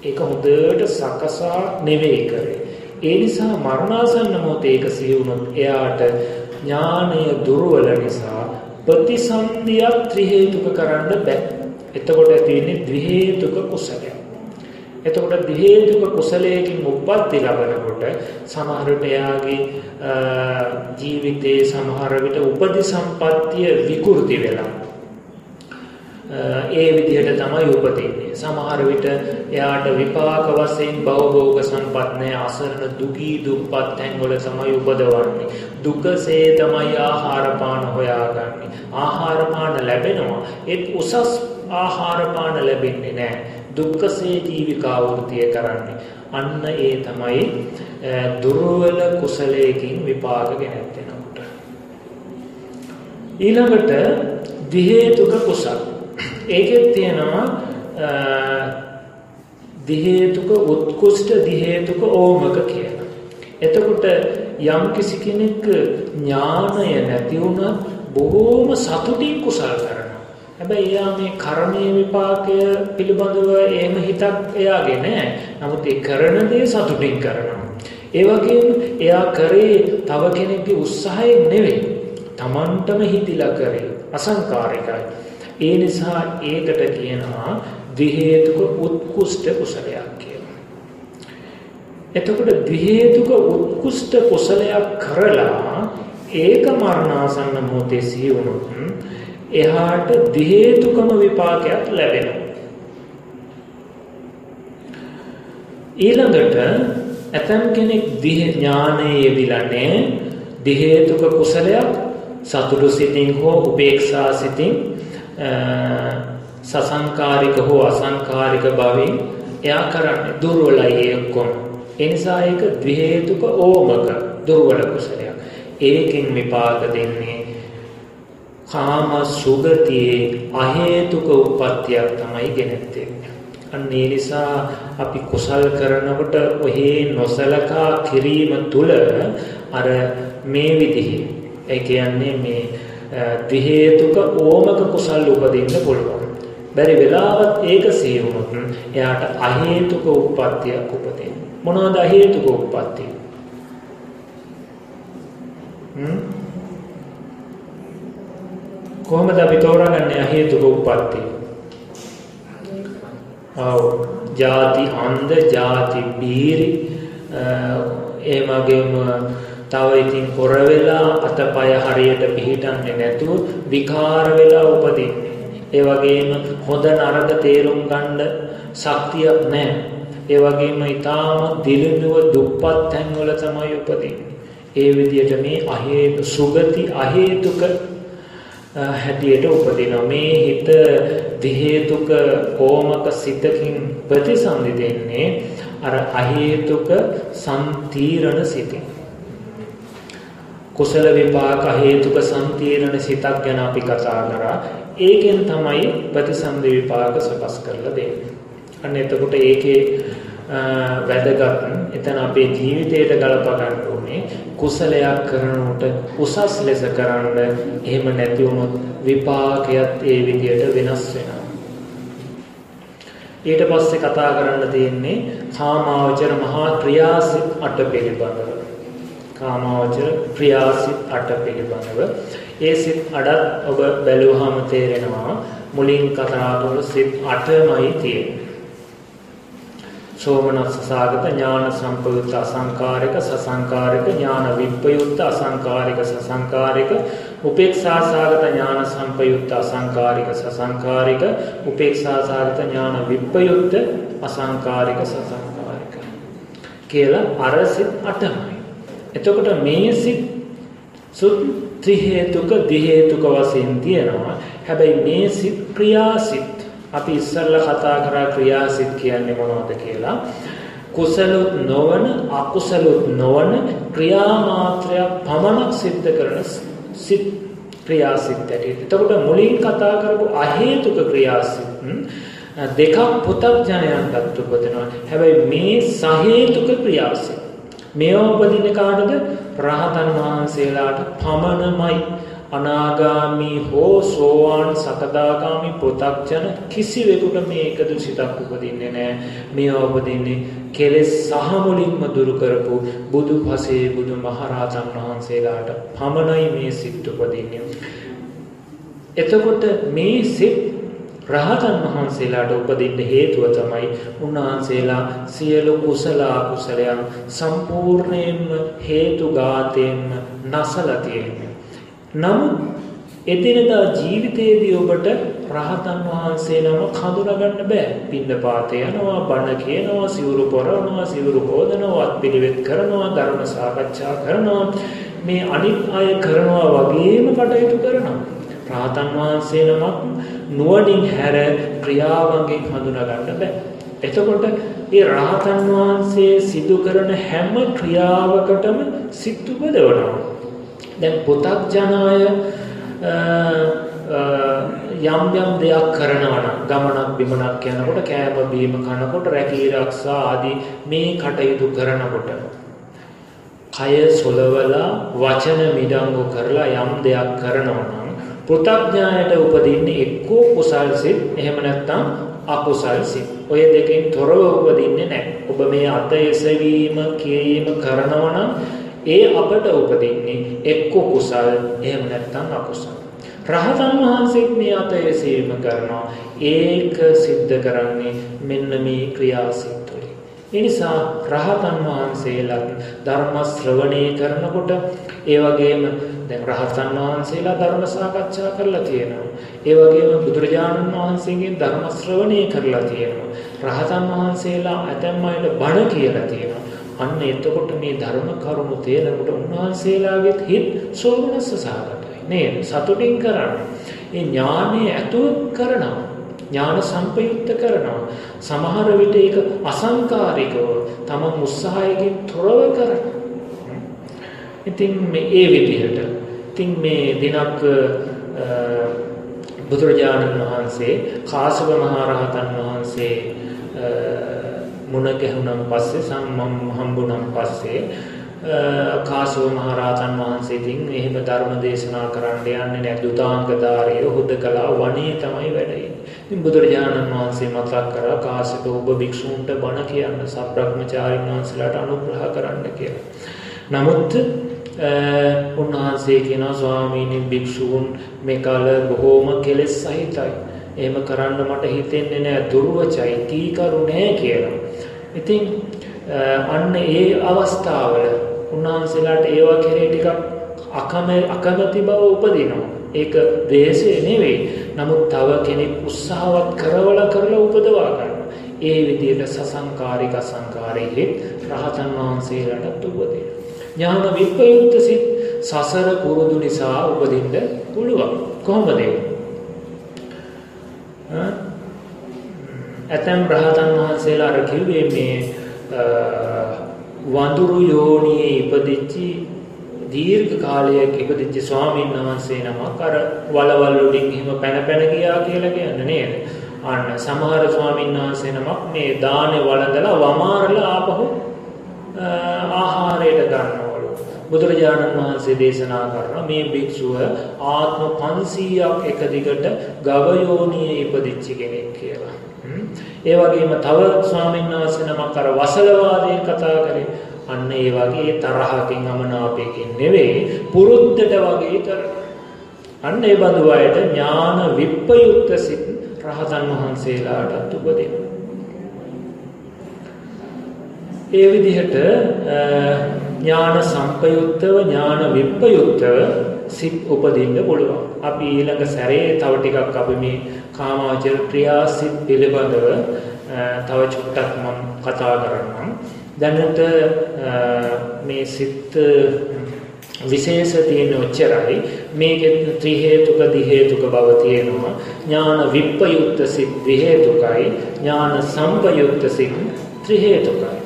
ඒක හොඳට සකසා නෙවෙයි කරේ. ඒ නිසා මරණාසන්න මොහොතේ ඒක සිහි වුණොත් එයාට ඥානය දුර්වල නිසා ප්‍රතිසන්දියක් ත්‍රි හේතුක කරන්න බෑ. එතකොට ඇති වෙන්නේ ද්වි හේතුක කුසලයක්. එතකොට ද්වි හේතුක කුසලයකින් උප්පත්ති ලබනකොට සමහර එයාගේ ජීවිතයේ සමහර විට උපදි සම්පත්තිය විකෘති වෙලා ඒ විදිහට තමයි උපදින්නේ. සමහර විට එයාට විපාක වශයෙන් භවභෝග සම්පත් නැහැ අසරණ දුගී දුප්පත් තැන්වල තමයි උපදවන්නේ. දුකසේ තමයි ආහාර පාන හොයාගන්නේ. ආහාර පාන ලැබෙනවා. ඒත් උසස් ආහාර පාන ලැබෙන්නේ නැහැ. දුක්ඛසේ ජීවිකා වෘතිය කරන්නේ. අන්න ඒ තමයි දුර්වල කුසලයකින් විපාක ගෙනත් වෙනකොට. ඊළඟට දිහේතුක කුසල ඒකෙත් තියෙනවා දිහේතුක උත්කෘෂ්ඨ දිහේතුක ඕමක කියලා. එතකොට යම් කිසි කෙනෙක් ඥානය නැති වුණත් බොහෝම සතුටින් කුසල් කරනවා. හැබැයි එයා මේ කර්මයේ විපාකය පිළිබඳව එහෙම හිතක් එයාගේ නැහැ. නමුත් ඒ කරන දේ සතුටින් කරනවා. ඒ වගේම එයා කරේ තව කෙනෙක්ගේ උත්සාහයෙන් නෙවෙයි. Tamanටම හිතිලා කරේ. අසංකාරිකයි. ඒ නිසා ඒකට කියනවා ද්විහේතුක උත්කෘෂ්ඨ කුසලයක් කියලා. එතකොට ද්විහේතුක උත්කෘෂ්ඨ කුසලයක් කරලා ඒක මරණාසන්න මොහොතේ සිහි වුණොත් එහාට ද්විහේතුකම විපාකයක් ලැබෙනවා. ඊළඟට ඇතම් කෙනෙක් දිහ ඥානයේ යෙදිලා නැහැ. දිහේතුක කුසලයක් සතුටු සිතින් හෝ උපේක්ෂා සිතින් සසංකාරික හෝ අසංකාරික බවින් එයා කරන්නේ දුර්වලයි ඒ ඔක්කොම. ඒ නිසා ඒක ද්විහේතුක ඕමක දුර්වල කුසලයක්. ඒකෙන් විපාක දෙන්නේ කාම සුගතියේ අහේතුක උප්පත්තියක් තමයි ගෙනෙත්තේ. අන්න ඒ නිසා අපි කුසල් කරනකොට ඔහේ නොසලකා කිරීම තුල අර මේ විදිහේ ඒ කියන්නේ මේ ද්වි හේතුක ඕමක කුසල් උපදින්න පුළුවන්. බැරි වෙලාවත් ඒක සිහි වුණොත් එයාට අ හේතුක උප්පත්තියක් උපදින. මොනවාද අ හේතුක උප්පත්තිය? හ්ම් කොහොමද අපි තෝරාගන්නේ අ හේතුක උප්පත්තිය? ආව ಜಾති අන්ධ ಜಾති බීරි එමගේම තව ඉතින් පොර වෙලා අතපය හරියට පිහිටන්නේ නැතුව විකාර වෙලා උපදින්නේ. ඒ වගේම හොඳ නරක තේරුම් ගන්න ශක්තියක් නැහැ. ඒ වගේම ඊටාම දිලිඳුව දුප්පත් තැන්වල තමයි උපදින්නේ. ඒ විදිහට මේ අහේතු සුගති අහේතුක හැටියට උපදිනවා. මේ හිත දිහේතුක කෝමක සිතකින් ප්‍රතිසන්දි දෙන්නේ අර අහේතුක සම්තීරණ සිතින්. කුසල විපාක හේතුක සම්තීරණ සිතක් ගැන අපි කතා කරා. ඒකෙන් තමයි ප්‍රතිසන්දි විපාක සකස් කරලා දෙන්නේ. අන්න එතකොට ඒකේ වැදගත්. එතන අපේ ජීවිතයට ගලප ගන්න ඕනේ කුසලයක් කරනකොට උසස් ලෙස කරන්න. එහෙම නැති වුණොත් විපාකයක් ඒ විදිහට වෙනස් වෙනවා. ඊට පස්සේ කතා කරන්න තියෙන්නේ කාමාවචර මහා ක්‍රියාසිත අට පිළිබඳව. කාමාවචර ක්‍රියාසිත අට පිළිබඳව. ඒ සිත් අඩත් ඔබ බැලුවහම තේරෙනවා මුලින් කතා කරන සිත් 8මයි තියෙන්නේ. සෝමනස්ස සාගත ඥාන සම්පයුක්ත අසංකාරික සසංකාරික ඥාන විප්පයුක්ත අසංකාරික සසංකාරික උපේක්ෂා සාගත ඥාන සම්පයුක්ත අසංකාරික සසංකාරික උපේක්ෂා සාගත ඥාන විප්පයුක්ත අසංකාරික සසංකාරික කියලා අර සිත් 8මයි. එතකොට මේ සිත් සුත් ත්‍රි හේතුක දි හේතුක වශයෙන් තියෙනවා. හැබැයි මේ සිත් ක්‍රියාසිත අපි ඉස්සල්ලා කතා කරා ක්‍රියාසිත කියන්නේ මොනවද කියලා. කුසලොත් නොවන අකුසලොත් නොවන ක්‍රියා මාත්‍රයක් පමණක් සිද්ධ කරන සිත් ක්‍රියාසිත ඇටියට. එතකොට මුලින් කතා කරපු අහේතුක ක්‍රියාසිත දෙකක් පුතග්ජනයන්ටත් උපදිනවා. හැබැයි මේ සහේතුක ක්‍රියාසිත. මේවා උපදින්නේ කාටද? රහතන් වහන්සේලාට පමණමයි. අනාගාමි හෝ සෝවාන් සකදාගාමි පෘථග්ජන කිසිවෙකුට මේ එකදු සිතක් උපදින්නේ නැහැ. මේවා උපදින්නේ කෙලෙස් සහ මුලින්ම දුරු කරපු බුදු පසේ බුදු මහරහතන් වහන්සේලාට පමණයි මේ සිත් උපදින්නේ. එතකොට මේ සිත් රහතන් වහන්සේලාට උපදින්න හේතුව තමයි උන්වහන්සේලා සියලු කුසල අකුසලයන් සම්පූර්ණයෙන්ම හේතු ගාතයෙන්ම නැසලා තියෙන්නේ. නමුත් එදිනදා ජීවිතයේදී ඔබට රහතන් වහන්සේ නම කඳුනගන්න බෑ. පින්නපාත යනවා, බණ කියනවා, සිවුරු පොරවනවා, සිවුරු හොදනවා, පිළිවෙත් කරනවා, ධර්ම සාකච්ඡා කරනවා. මේ අනිත් අය කරනවා වගේම කටයුතු කරනවා. රහතන් වහන්සේ නමක් නුවණින් හැර ක්‍රියාවන්ගෙන් හඳුනා ගන්න බෑ. එතකොට මේ රහතන් වහන්සේ සිදු කරන හැම ක්‍රියාවකටම සිත් උපදවනවා. දැන් පොතක් ජනාය යම් යම් දෙයක් කරනවා නම් ගමනක් බිමනක් යනකොට කෑම බීම කනකොට රැකී ආරක්ෂා ආදී මේ කටයුතු කරනකොට කය සොලවලා වචන මිඩංගු කරලා යම් දෙයක් කරනවා නම් පෘථග්ජායට උපදින්නේ එක්කෝ කුසල් සිත් එහෙම නැත්නම් අකුසල් සිත්. ඔය දෙකෙන් තොරව උපදින්නේ නැහැ. ඔබ මේ අත එසවීම කීම කරනවා නම් ඒ අපට උපදින්නේ එක්කෝ කුසල් එහෙම නැත්නම් අකුසල්. රහතන් වහන්සේත් මේ අත එසවීම කරනවා. ඒක සිද්ධ කරන්නේ මෙන්න මේ ක්‍රියාසිත තුළින්. ඒ නිසා රහතන් වහන්සේලාත් ධර්ම ශ්‍රවණය කරනකොට ඒ වගේම දැන් රහතන් වහන්සේලා ධර්ම සාකච්ඡා කරලා තියෙනවා. ඒ වගේම බුදුරජාණන් වහන්සේගෙන් ධර්ම ශ්‍රවණය කරලා තියෙනවා. රහතන් වහන්සේලා ඇතැම් අයට බණ කියලා තියෙනවා. අන්න එතකොට මේ ධර්ම කරුණු තේරෙනකොට උන්වහන්සේලාගේ හිත් සෝමනස්ස සහගතයි. නේද? සතුටින් කරන්නේ. ඒ ඥානෙ ඇතුව කරනවා. ඥාන සම්පයුක්ත කරනවා. සමහර විට ඒක අසංකාරිකව තම උත්සාහයකින් තොරව කරනවා. ඉතින් මේ ඒ විදිහට ඉතින් මේ දිනක් බුදුරජාණන් වහන්සේ කාශ්‍යප මහ රහතන් වහන්සේ මුණ ගැහුණන් පස්සේ සම්මම් හම්බුණන් පස්සේ කාශ්‍යප මහ රහතන් වහන්සේ ඉතින් එහෙම ධර්ම දේශනා කරන්න යන්නේ නැහැ දුතාංගධාරිය හුදකලා වණේ තමයි වැඩේ. ඉතින් බුදුරජාණන් වහන්සේ මතක් කරා කාශ්‍යප ඔබ භික්ෂූන්ට බණ කියන්න සබ්‍රක්‍මචාරින් වහන්සේලාට අනුග්‍රහ කරන්න කියලා. නමුත් උන්වහන්සේ කියනවා ස්වාමීනි භික්ෂූන් මේ කාල බොහෝම කෙලෙස් සහිතයි. එහෙම කරන්න මට හිතෙන්නේ නැහැ දුර්වචයි කීකරු නෑ කියලා. ඉතින් අන්න ඒ අවස්ථාවල උන්වහන්සේලාට ඒවා කෙරේ ටිකක් අකම අකමැති බව උපදිනවා. ඒක ද්වේෂය නෙවෙයි. නමුත් තව කෙනෙක් උත්සාහවත් කරවලා කරලා උපදවා ගන්න. ඒ විදිහට සසංකාරික අසංකාරයේ රහතන් වහන්සේලාට උපදිනවා. ඥාන විප්‍රයුක්ත සිත් සසර පුරුදු නිසා උපදින්න පුළුවන්. කොහොමද ඇතැම් රහතන් වහන්සේලා අර කිව්වේ මේ වඳුරු යෝනියේ ඉපදිච්චි දීර්ඝ කාලයක් ඉපදිච්ච ස්වාමීන් වහන්සේ නමක් අර වලවල් වලින් එහෙම පැන පැන ගියා කියලා කියන්නේ නේද? අන්න සමහර ස්වාමීන් වහන්සේ නමක් මේ දානේ වළඳලා වමාරලා ආපහු ආහාරයට ගන්නවා. බුදුරජාණන් වහන්සේ දේශනා කරන මේ භික්ෂුව ආත්ම 500ක් එක දිගට ගවයෝනියේ ඉපදිච්ච කෙනෙක් කියලා. ඒ වගේම තව ස්වාමීන් වහන්සේ නමක් අර වසලවාදයෙන් කතා කරේ. අන්න ඒ වගේ තරහකින් අමනාපයකින් නෙවෙයි පුරුද්දට වගේ කර. අන්න ඒ බඳු අයට ඥාන විප්පයුක්ත සිත් රහතන් වහන්සේලාටත් උපදිනවා. ඒ විදිහට ඥාන සම්පයුක්තව ඥාන විප්පයුක්තව සිත් උපදින්න පුළුවන්. අපි ඊළඟ සැරේ තව ටිකක් අපි මේ කාමාවචර ක්‍රියා සිත් පිළිබඳව තව චුට්ටක් මම කතා කරන්නම්. දැනට මේ සිත් විශේෂ තියෙන ඔච්චරයි. මේකෙ ත්‍රි හේතුක දි හේතුක බව තියෙනවා. ඥාන විප්පයුක්ත සිත් දි හේතුකයි ඥාන සම්පයුක්ත සිත් ත්‍රි හේතුකයි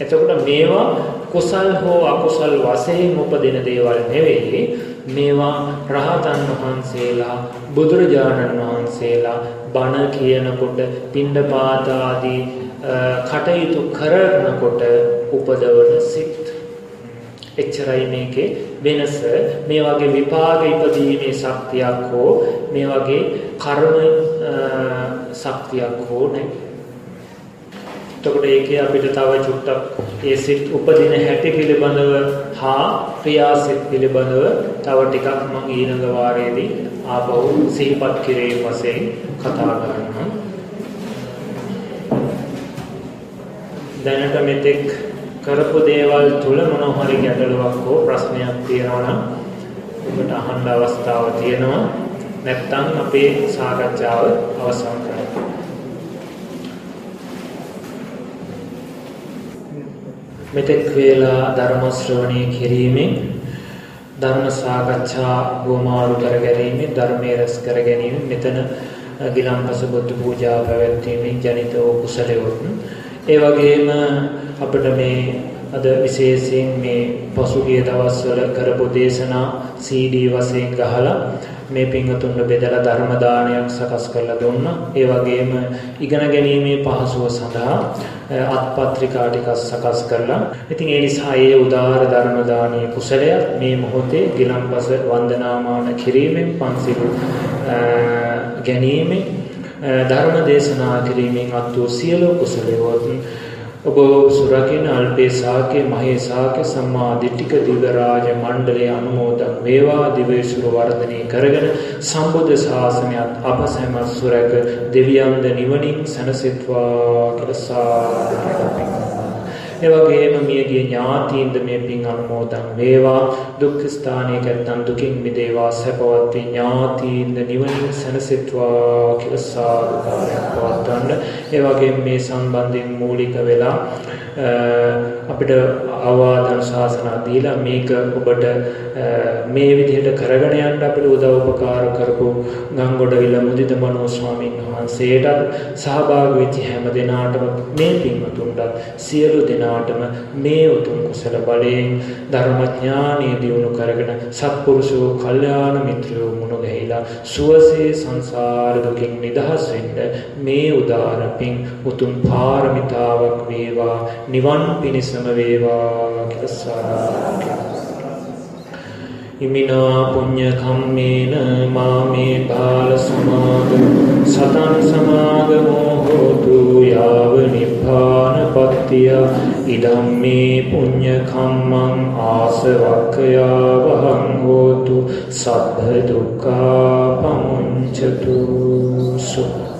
එතකොට මේවා කුසල් හෝ අකුසල් වශයෙන් උපදින දේවල් නෙවෙයි. මේවා රහතන් වහන්සේලා බුදුරජාණන් වහන්සේලා බණ කියනකොට පින්ඩපාත ආදී කටයුතු කරනකොට උපදවන සිත් එච්චරයි මේකේ වෙනස මේ වගේ විපාක ඉපදීමේ ශක්තියක් හෝ මේ වගේ කර්ම ශක්තියක් හෝ නැහැ. එතකොට ඒකේ අපිට තව චුට්ටක් ඒ සිත් උපදින හැටි පිළිබඳව හා ක්‍රියාසිත පිළිබඳව තව ටිකක් මම ඊළඟ වාරයේදී ආපහු සිහිපත් කිරීම වශයෙන් කතා කරනවා. දැනට මෙතෙක් කරපු දේවල් තුල මොන හරි ගැටලුවක් හෝ ප්‍රශ්නයක් තියෙනවා නම් ඔබට අහන්න අවස්ථාව තියෙනවා. නැත්නම් අපේ සාකච්ඡාව අවසන් කරමු. මෙතෙක් වේලා ධර්ම ශ්‍රවණය කිරීමෙන් ධර්ම සාකච්ඡා ගෝමාරු කර ගැනීම ධර්මයේ රස කර ගැනීම මෙතන ගිලම්පස බුද්ධ පූජා පැවැත්වීමෙන් ජනිත වූ කුසලයොත්. ඒ වගේම අපිට මේ අද විශේෂයෙන් මේ පසුගිය දවස්වල කරපු දේශනා CD වශයෙන් ගහලා මේ පින්වතුන්ට බෙදලා ධර්ම දානයක් සකස් කරලා දුන්නා. ඒ වගේම ඉගෙන ගැනීමේ පහසුව සඳහා අත්පත්‍රිකා ටිකක් සකස් කරලා. ඉතින් ඒ නිසා ඒ උදාාර ධර්ම දානීය කුසලය මේ මොහොතේ ගිලම්පස වන්දනාමාන කිරීමෙන් පන්සිල් ගැනීමෙන් ධර්ම දේශනා කිරීමෙන් අත් වූ සියලු කුසලයෝත් ඔබ සුරකින අල්පේ සාකේ මහේ සාකේ සම්මා දිට්ඨික දිවරාජ මණ්ඩලයේ අනුමෝදන් වේවා. දිවේශුර වර්ධනය කරගෙන සම්බුද්ධ ශාසනයත් අප සැම සුරක දෙවියන්ද නිවනින් සැනසෙත්වා කියලා සාදු ඒ වගේම මියගිය ඥාතීන්ද මේ පින් අනුමෝදන් වේවා. දුක්ඛ ස්ථානයක නැත්නම් දුකින් මිදේවා සැපවත් ඥාතීන්ද නිවනින් සැනසෙත්වා කියලා සාදුකාරයක් පවත්වන්න. ඒ වගේම මේ සම්බන්ධයෙන් මූලික වෙලා අපිට අවවාදන ශාසනා දීලා මේක ඔබට මේ විදිහට කරගෙන යන්න අපිට උදව් උපකාර කරපු ගංගොඩවිල මුදිත මනෝ ස්වාමීන් වහන්සේටත් සහභාගී වෙච්ච හැම දෙනාටම මේ පින්වතුන්ටත් සියලු දෙනා දෙනාටම මේ උතුම් කුසල බලයෙන් ධර්මඥානය දියුණු කරගෙන සත්පුරුෂෝ කල්යාණ මිත්‍රයෝ මුණ ගැහිලා සුවසේ සංසාර දුකින් නිදහස් වෙන්න මේ උදාර පින් උතුම් පාරමිතාවක් වේවා නිවන් පිණසම වේවා කියලා සාදු ඉමිනා පුඤ්ඤ කම්මේන මාමේ බාල සමාගම සතං සමාගමෝ හෝතු යාව නිපාන පත්තිය ඉදම්මේ පුඤ්ඤ කම්මං ආසවක්ඛයා වහං හෝතු සබ්බ දුක්ඛා පමුංචතු සුඛ